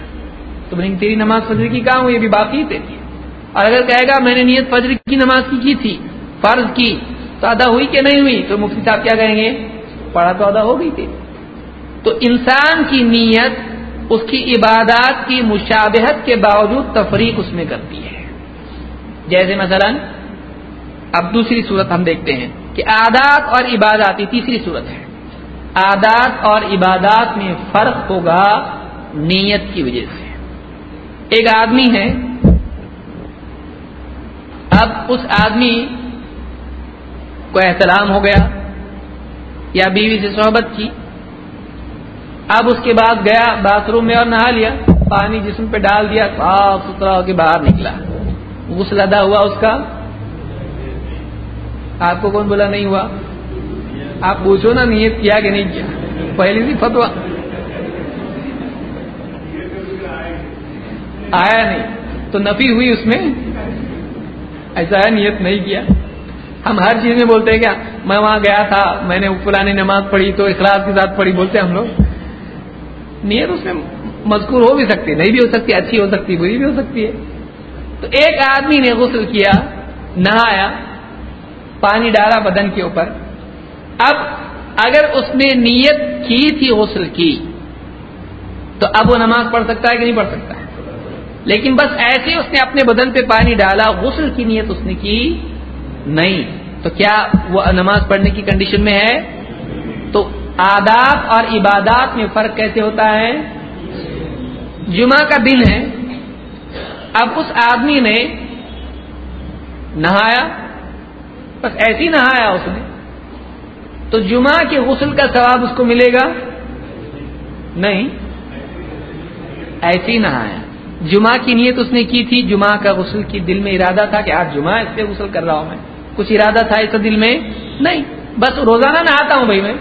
تو بولیں گے، تیری نماز فجر کی کہاں ہوئی؟ ابھی باقی تیری اور اگر کہے گا، میں نے نیت فجر کی نماز کی کی تھی، فرض کی تو ادا ہوئی کہ نہیں ہوئی تو مفتی صاحب کیا کہیں گے؟ پڑھا تو ادا ہو گئی تھی۔ تو انسان کی نیت، اس کی عبادات کی مشابہت کے باوجود تفریق اس میں کرتی ہے۔ جیسے مثلا، اب دوسری صورت ہم دیکھتے ہیں کہ عادات اور عبادات، یہ تیسری صورت ہے۔ عادات اور عبادات میں فرق ہوگا نیت کی وجہ سے۔ ایک آدمی ہے۔ اب اس آدمی کو احترام ہو گیا یا بیوی سے صحبت کی۔ اب اس کے بعد گیا باتھ روم میں اور نہا لیا، پانی جسم پہ ڈال دیا، صاف ستھرا ہو کے باہر نکلا۔ غسل ادا ہوا اس کا۔ آپ کو کون بولا نہیں ہوا؟ آپ پوچھو نا نیت کیا کہ نہیں کیا۔ پہلی سی فتوا آیا نہیں۔ تو نفی ہوئی اس میں۔ ایسا ہے، نیت نہیں کیا۔ ہم ہر چیز میں بولتے ہیں کیا؟ میں وہاں گیا تھا، میں نے پرانی نماز پڑھی، تو اخلاص کے ساتھ پڑھی، بولتے ہم لوگ۔ نیت اس میں مذکور ہو بھی سکتی نہیں بھی ہو سکتی، اچھی ہو سکتی، بری بھی ہو سکتی ہے۔ تو ایک آدمی نے غسل کیا، نہایا، پانی ڈالا بدن کے اوپر۔ اب اگر اس نے نیت کی تھی غسل کی، تو اب وہ نماز پڑھ سکتا ہے کہ نہیں پڑھ سکتا؟ ہے لیکن بس ایسے اس نے اپنے بدن پہ پانی ڈالا، غسل کی نیت اس نے کی۔ نہیں۔ تو کیا وہ نماز پڑھنے کی کنڈیشن میں ہے؟ تو آداب اور عبادات میں فرق کیسے ہوتا ہے؟ جمعہ کا دن ہے۔ اب اس آدمی نے نہایا۔ بس ایسی نہایا اس نے۔ تو جمعہ کے غسل کا ثواب اس کو ملے گا؟ نہیں۔ ایسی نہایا۔ جمعہ کی نیت اس نے کی تھی۔ جمعہ کا غسل کی دل میں ارادہ تھا کہ آج جمعہ اس سے غسل کر رہا ہوں میں۔ کچھ ارادہ تھا اس دل میں؟ نہیں. بس روزانہ نہاتا ہوں بھائی میں.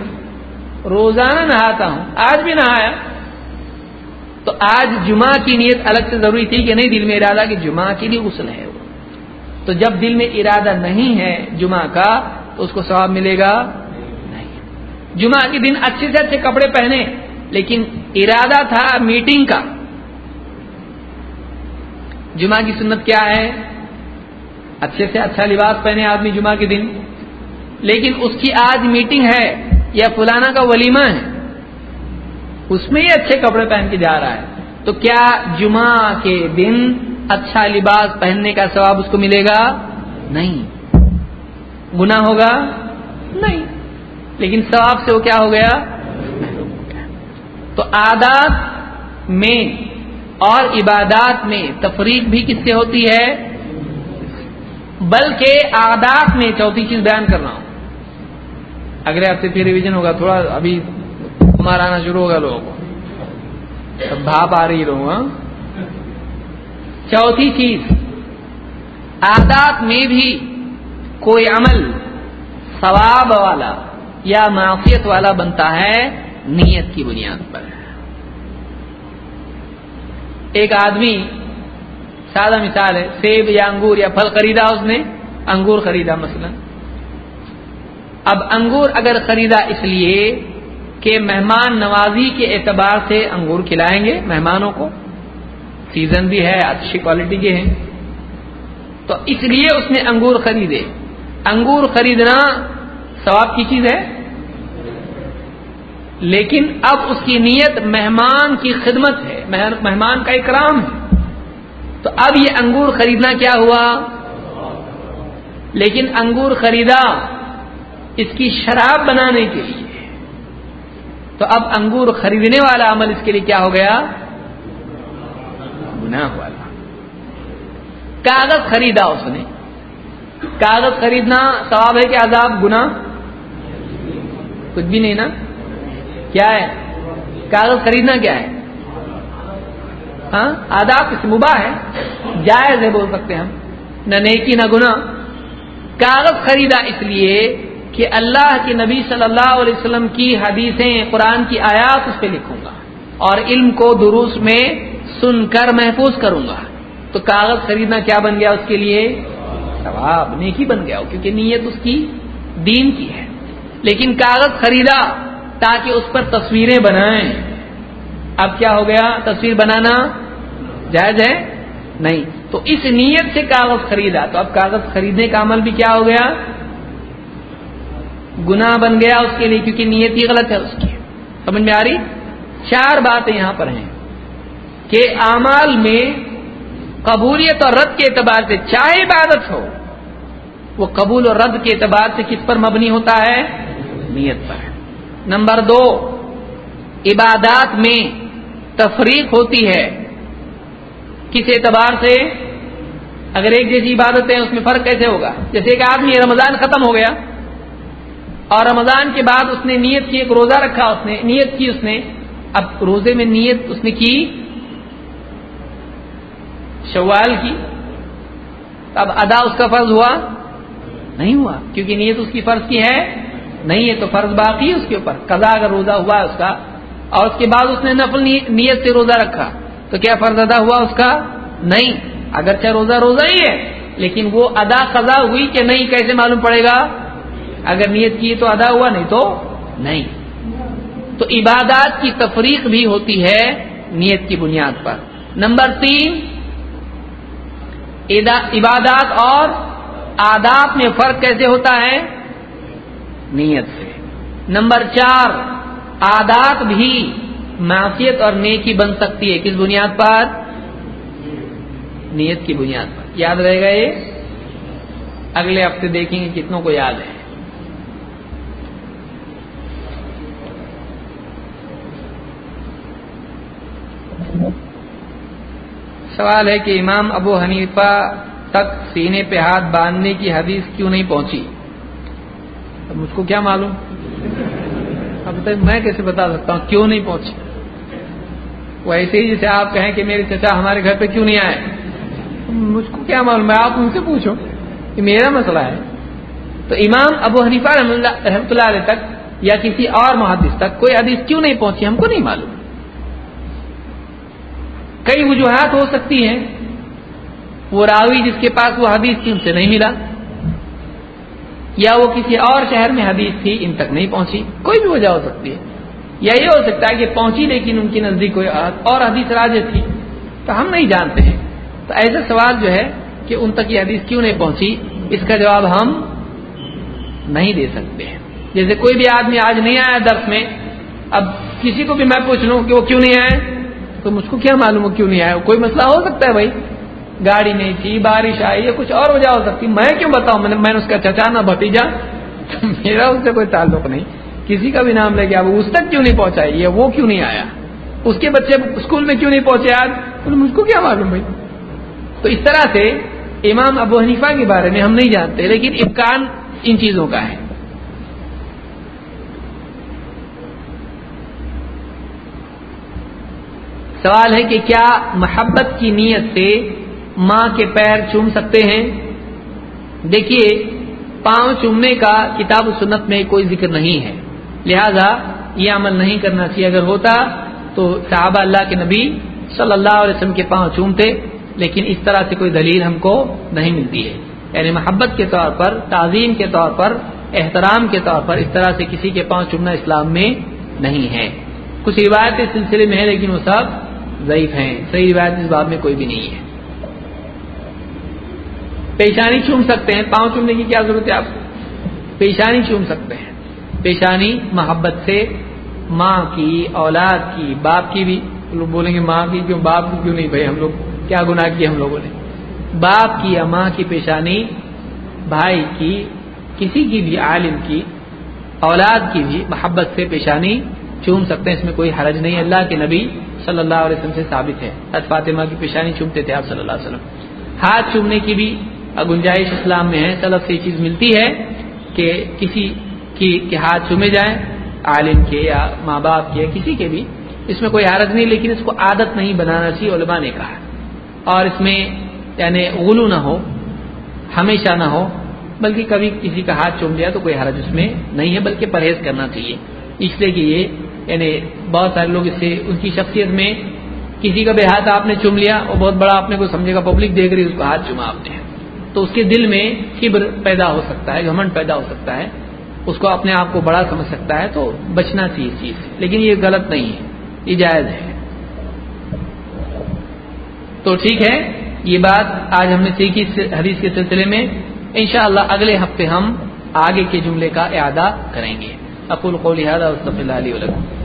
روزانہ نہاتا ہوں. آج بھی نہایا. تو آج جمعہ کی نیت الگ سے ضروری تھی کہ نہیں دل میں ارادہ کہ جمعہ کے لیے غسل ہے وہ. تو جب دل میں ارادہ نہیں ہے جمعہ کا تو اس کو ثواب ملے گا؟ نہیں. جمعہ کے دن اچھے سے اچھے کپڑے پہنے، لیکن ارادہ تھا میٹنگ کا. جمعہ کی سنت کیا ہے؟ اچھے سے اچھا لباس پہنے آدمی جمعہ کے دن۔ لیکن اس کی آج میٹنگ ہے، یا فلانا کا ولیمہ ہے۔ اس میں ہی اچھے کپڑے پہن کے جا رہا ہے۔ تو کیا جمعہ کے دن اچھا لباس پہننے کا ثواب اس کو ملے گا؟ نہیں۔ گنا ہوگا؟ نہیں۔ لیکن ثواب سے وہ کیا ہو گیا؟ تو آدات میں اور عبادات میں تفریق بھی کس سے ہوتی ہے؟ بلکہ آدات میں چوتھی چیز بیان کر رہا ہوں اگلے ہفتے پھر ریویژن ہوگا، تھوڑا ابھی کمار آنا شروع ہوگا لوگوں کو۔ بھاپ آ رہی لوگ ہاں۔ چوتھی چیز آدات میں بھی کوئی عمل ثواب والا یا معافیت والا بنتا ہے نیت کی بنیاد پر۔ ایک آدمی سادہ مثال ہے سیب یا انگور یا پھل خریدا اس نے؟ انگور خریدا مثلا۔ اب انگور اگر خریدا اس لیے کہ مہمان نوازی کے اعتبار سے انگور کھلائیں گے مہمانوں کو۔ سیزن بھی ہے، اچھی کوالٹی کے ہیں۔ تو اس لیے اس نے انگور خریدے۔ انگور خریدنا ثواب کی چیز ہے؟ لیکن اب اس کی نیت مہمان کی خدمت ہے مہمان کا اکرام ہے۔ تو اب یہ انگور خریدنا کیا ہوا؟ لیکن انگور خریدا اس کی شراب بنانے کے لیے۔ تو اب انگور خریدنے والا عمل اس کے لیے کیا ہو گیا؟ گناہ والا۔ کاغذ خریدا اس نے۔ کاغذ خریدنا ثواب ہے کہ عذاب؟ گنا کچھ بھی نہیں نا۔ کیا ہے؟ کاغذ خریدنا کیا ہے؟ ہاں؟ آداب اس مباح ہے جائز ہے بول سکتے ہیں ہم۔ نہ نیکی، نہ گنا کاغذ خریدا اس لیے کہ اللہ کے نبی صلی اللہ علیہ وسلم کی حدیثیں، قرآن کی آیات اس پہ لکھوں گا۔ اور علم کو دروس میں سن کر محفوظ کروں گا۔ تو کاغذ خریدنا کیا بن گیا اس کے لیے؟ ثواب، نیکی بن گیا۔ کیونکہ نیت اس کی دین کی ہے۔ لیکن کاغذ خریدا تاکہ اس پر تصویریں بنائیں۔ اب کیا ہو گیا؟ تصویر بنانا جائز ہے؟ نہیں۔ تو اس نیت سے کاغذ خریدا۔ تو اب کاغذ خریدنے کا عمل بھی کیا ہو گیا؟ گنا بن گیا اس کے لیے کیونکہ نیت ہی غلط ہے اس کی۔ سمجھ میں آ رہی؟ چار باتیں یہاں پر ہیں کہ اعمال میں قبولیت اور رد کے اعتبار سے چاہے عبادت ہو، وہ قبول اور رد کے اعتبار سے کس پر مبنی ہوتا ہے؟ نیت پر۔ نمبر دو، عبادات میں تفریق ہوتی ہے۔ کس اعتبار سے؟ اگر ایک جیسی عبادت ہے اس میں فرق کیسے ہوگا؟ جیسے کہ آدمی رمضان ختم ہو گیا اور رمضان کے بعد اس نے نیت کی، ایک روزہ رکھا اس نے، نیت کی اس نے، اب روزے میں نیت اس نے کی شوال کی۔ اب ادا اس کا فرض ہوا؟ نہیں ہوا، کیونکہ نیت اس کی فرض کی ہے۔ نہیں ہے تو فرض باقی ہے اس کے اوپر۔ قضا اگر روزہ ہوا، اس کا اور اس کے بعد اس نے نفل نیت سے روزہ رکھا۔ تو کیا فرض ادا ہوا اس کا؟ نہیں۔ اگرچہ روزہ روزہ ہی ہے، لیکن وہ ادا قضا ہوئی کہ نہیں، کیسے معلوم پڑے گا؟ اگر نیت کی تو ادا ہوا، نہیں تو نہیں۔ تو عبادات کی تفریق بھی ہوتی ہے نیت کی بنیاد پر۔ نمبر تین عبادات اور آداب میں فرق کیسے ہوتا ہے؟ نیت سے۔ نمبر چار آدات بھی معافیت اور نیکی بن سکتی ہے۔ کس بنیاد پر؟ نیت کی بنیاد پر۔ یاد رہے گا یہ؟ اگلے ہفتے دیکھیں گے کتنوں کو یاد ہے۔ سوال ہے کہ امام ابو حنیفہ تک سینے پہ ہاتھ باندھنے کی حدیث کیوں نہیں پہنچی؟ مجھ کو کیا معلوم؟ اب میں کیسے بتا سکتا ہوں؟ کیوں نہیں پہنچی وہ ایسے ہی جیسے آپ کہیں کہ میرے چچا ہمارے گھر پہ کیوں نہیں آئے؟ مجھ کو کیا معلوم؟ ہے آپ ان سے پوچھو کہ میرا مسئلہ ہے۔ تو امام ابو حنیفہ رحمۃ اللہ علیہ تک یا کسی اور محدث تک کوئی حدیث کیوں نہیں پہنچی؟ ہم کو نہیں معلوم۔ کئی وجوہات ہو سکتی ہیں۔ وہ راوی جس کے پاس وہ حدیث تھی ان سے نہیں ملا۔ یا وہ کسی اور شہر میں حدیث تھی، ان تک نہیں پہنچی، کوئی بھی وجہ ہو سکتی ہے۔ یا یہ ہو سکتا ہے کہ پہنچی لیکن ان کی نزدیک کوئی اور حدیث راج تھی، تو ہم نہیں جانتے ہیں۔ تو ایسا سوال جو ہے کہ ان تک یہ حدیث کیوں نہیں پہنچی، اس کا جواب ہم نہیں دے سکتے ہیں۔ جیسے کوئی بھی آدمی آج نہیں آیا درس میں، اب کسی کو بھی میں پوچھ لوں کہ وہ کیوں نہیں آئے؟ تو مجھ کو کیا معلوم ہو کیوں نہیں آیا کوئی مسئلہ ہو سکتا ہے بھائی؟ گاڑی نہیں تھی، بارش آئی یا کچھ اور وجہ ہو سکتی۔ میں کیوں بتاؤں؟ میں نے اس کا چچا نہ بھتیجا۔ میرا اس سے کوئی تعلق نہیں۔ کسی کا بھی نام لے گیا وہ اس تک کیوں نہیں پہنچائی؟ یا وہ کیوں نہیں آیا؟ اس کے بچے اسکول میں کیوں نہیں پہنچے آج؟ مجھ کو کیا معلوم بھائی؟ تو اس طرح سے امام ابو حنیفہ کے بارے میں ہم نہیں جانتے، لیکن امکان ان چیزوں کا ہے۔ سوال ہے کہ کیا محبت کی نیت سے ماں کے پیر چوم سکتے ہیں۔ دیکھیے، پاؤں چومنے کا کتاب و سنت میں کوئی ذکر نہیں ہے۔ لہذا یہ عمل نہیں کرنا چاہیے۔ اگر ہوتا تو صحابہ اللہ کے نبی صلی اللہ علیہ وسلم کے پاؤں چومتے، لیکن اس طرح سے کوئی دلیل ہم کو نہیں ملتی ہے۔ یعنی محبت کے طور پر، تعظیم کے طور پر، احترام کے طور پر اس طرح سے کسی کے پاؤں چومنا اسلام میں نہیں ہے۔ کچھ روایت اس سلسلے میں ہے لیکن وہ سب ضعیف ہیں۔ صحیح روایت اس بات میں کوئی بھی نہیں ہے۔ پیشانی چوم سکتے ہیں، پاؤں چومنے کی کیا ضرورت ہے آپ کو؟ پیشانی چوم سکتے ہیں۔ پیشانی محبت سے ماں کی، اولاد کی، باپ کی بھی۔ لوگ بولیں گے ماں کی کیوں، باپ کی کیوں نہیں بھائی؟ ہم لوگ کیا گناہ کیا ہم لوگوں نے؟ باپ کی یا ماں کی پیشانی، بھائی کی، کسی کی بھی، عالم کی، اولاد کی بھی محبت سے پیشانی چوم سکتے ہیں۔ اس میں کوئی حرج نہیں۔ اللہ کے نبی صلی اللہ علیہ وسلم سے ثابت ہے۔ فاطمہ کی پیشانی چومتے تھے آپ صلی اللہ علیہ وسلم۔ ہاتھ چومنے کی بھی گنجائش اسلام میں ہے، طلب سے یہ چیز ملتی ہے کہ کسی کی کے ہاتھ چومے جائیں، عالم کے یا ماں باپ کے کسی کے بھی، اس میں کوئی حرج نہیں، لیکن اس کو عادت نہیں بنانا چاہیے، علماء نے کہا اور اس میں یعنی غلو نہ ہو، ہمیشہ نہ ہو، بلکہ کبھی کسی کا ہاتھ چوم لیا تو کوئی حرج اس میں نہیں ہے، بلکہ پرہیز کرنا چاہیے۔ اس لیے کہ یہ یعنی بہت سارے لوگ اس سے، ان کی شخصیت میں کسی کا بھی ہاتھ آپ نے چوم لیا اور بہت بڑا آپ نے کو سمجھے گا پبلک دیکھ رہی اس کو ہاتھ چوما آپ نے۔ تو اس کے دل میں کبر پیدا ہو سکتا ہے گھمنڈ پیدا ہو سکتا ہے، اس کو اپنے آپ کو بڑا سمجھ سکتا ہے، تو بچنا چاہیے اس چیز سے۔ لیکن یہ غلط نہیں ہے، یہ جائز ہے۔ تو ٹھیک ہے، یہ بات آج ہم نے سیکھی حدیث کے سلسلے میں۔ انشاءاللہ اگلے ہفتے ہم آگے کے جملے کا اعادہ کریں گے۔ اقول قولی هذا واستغفر الله لي ولكم۔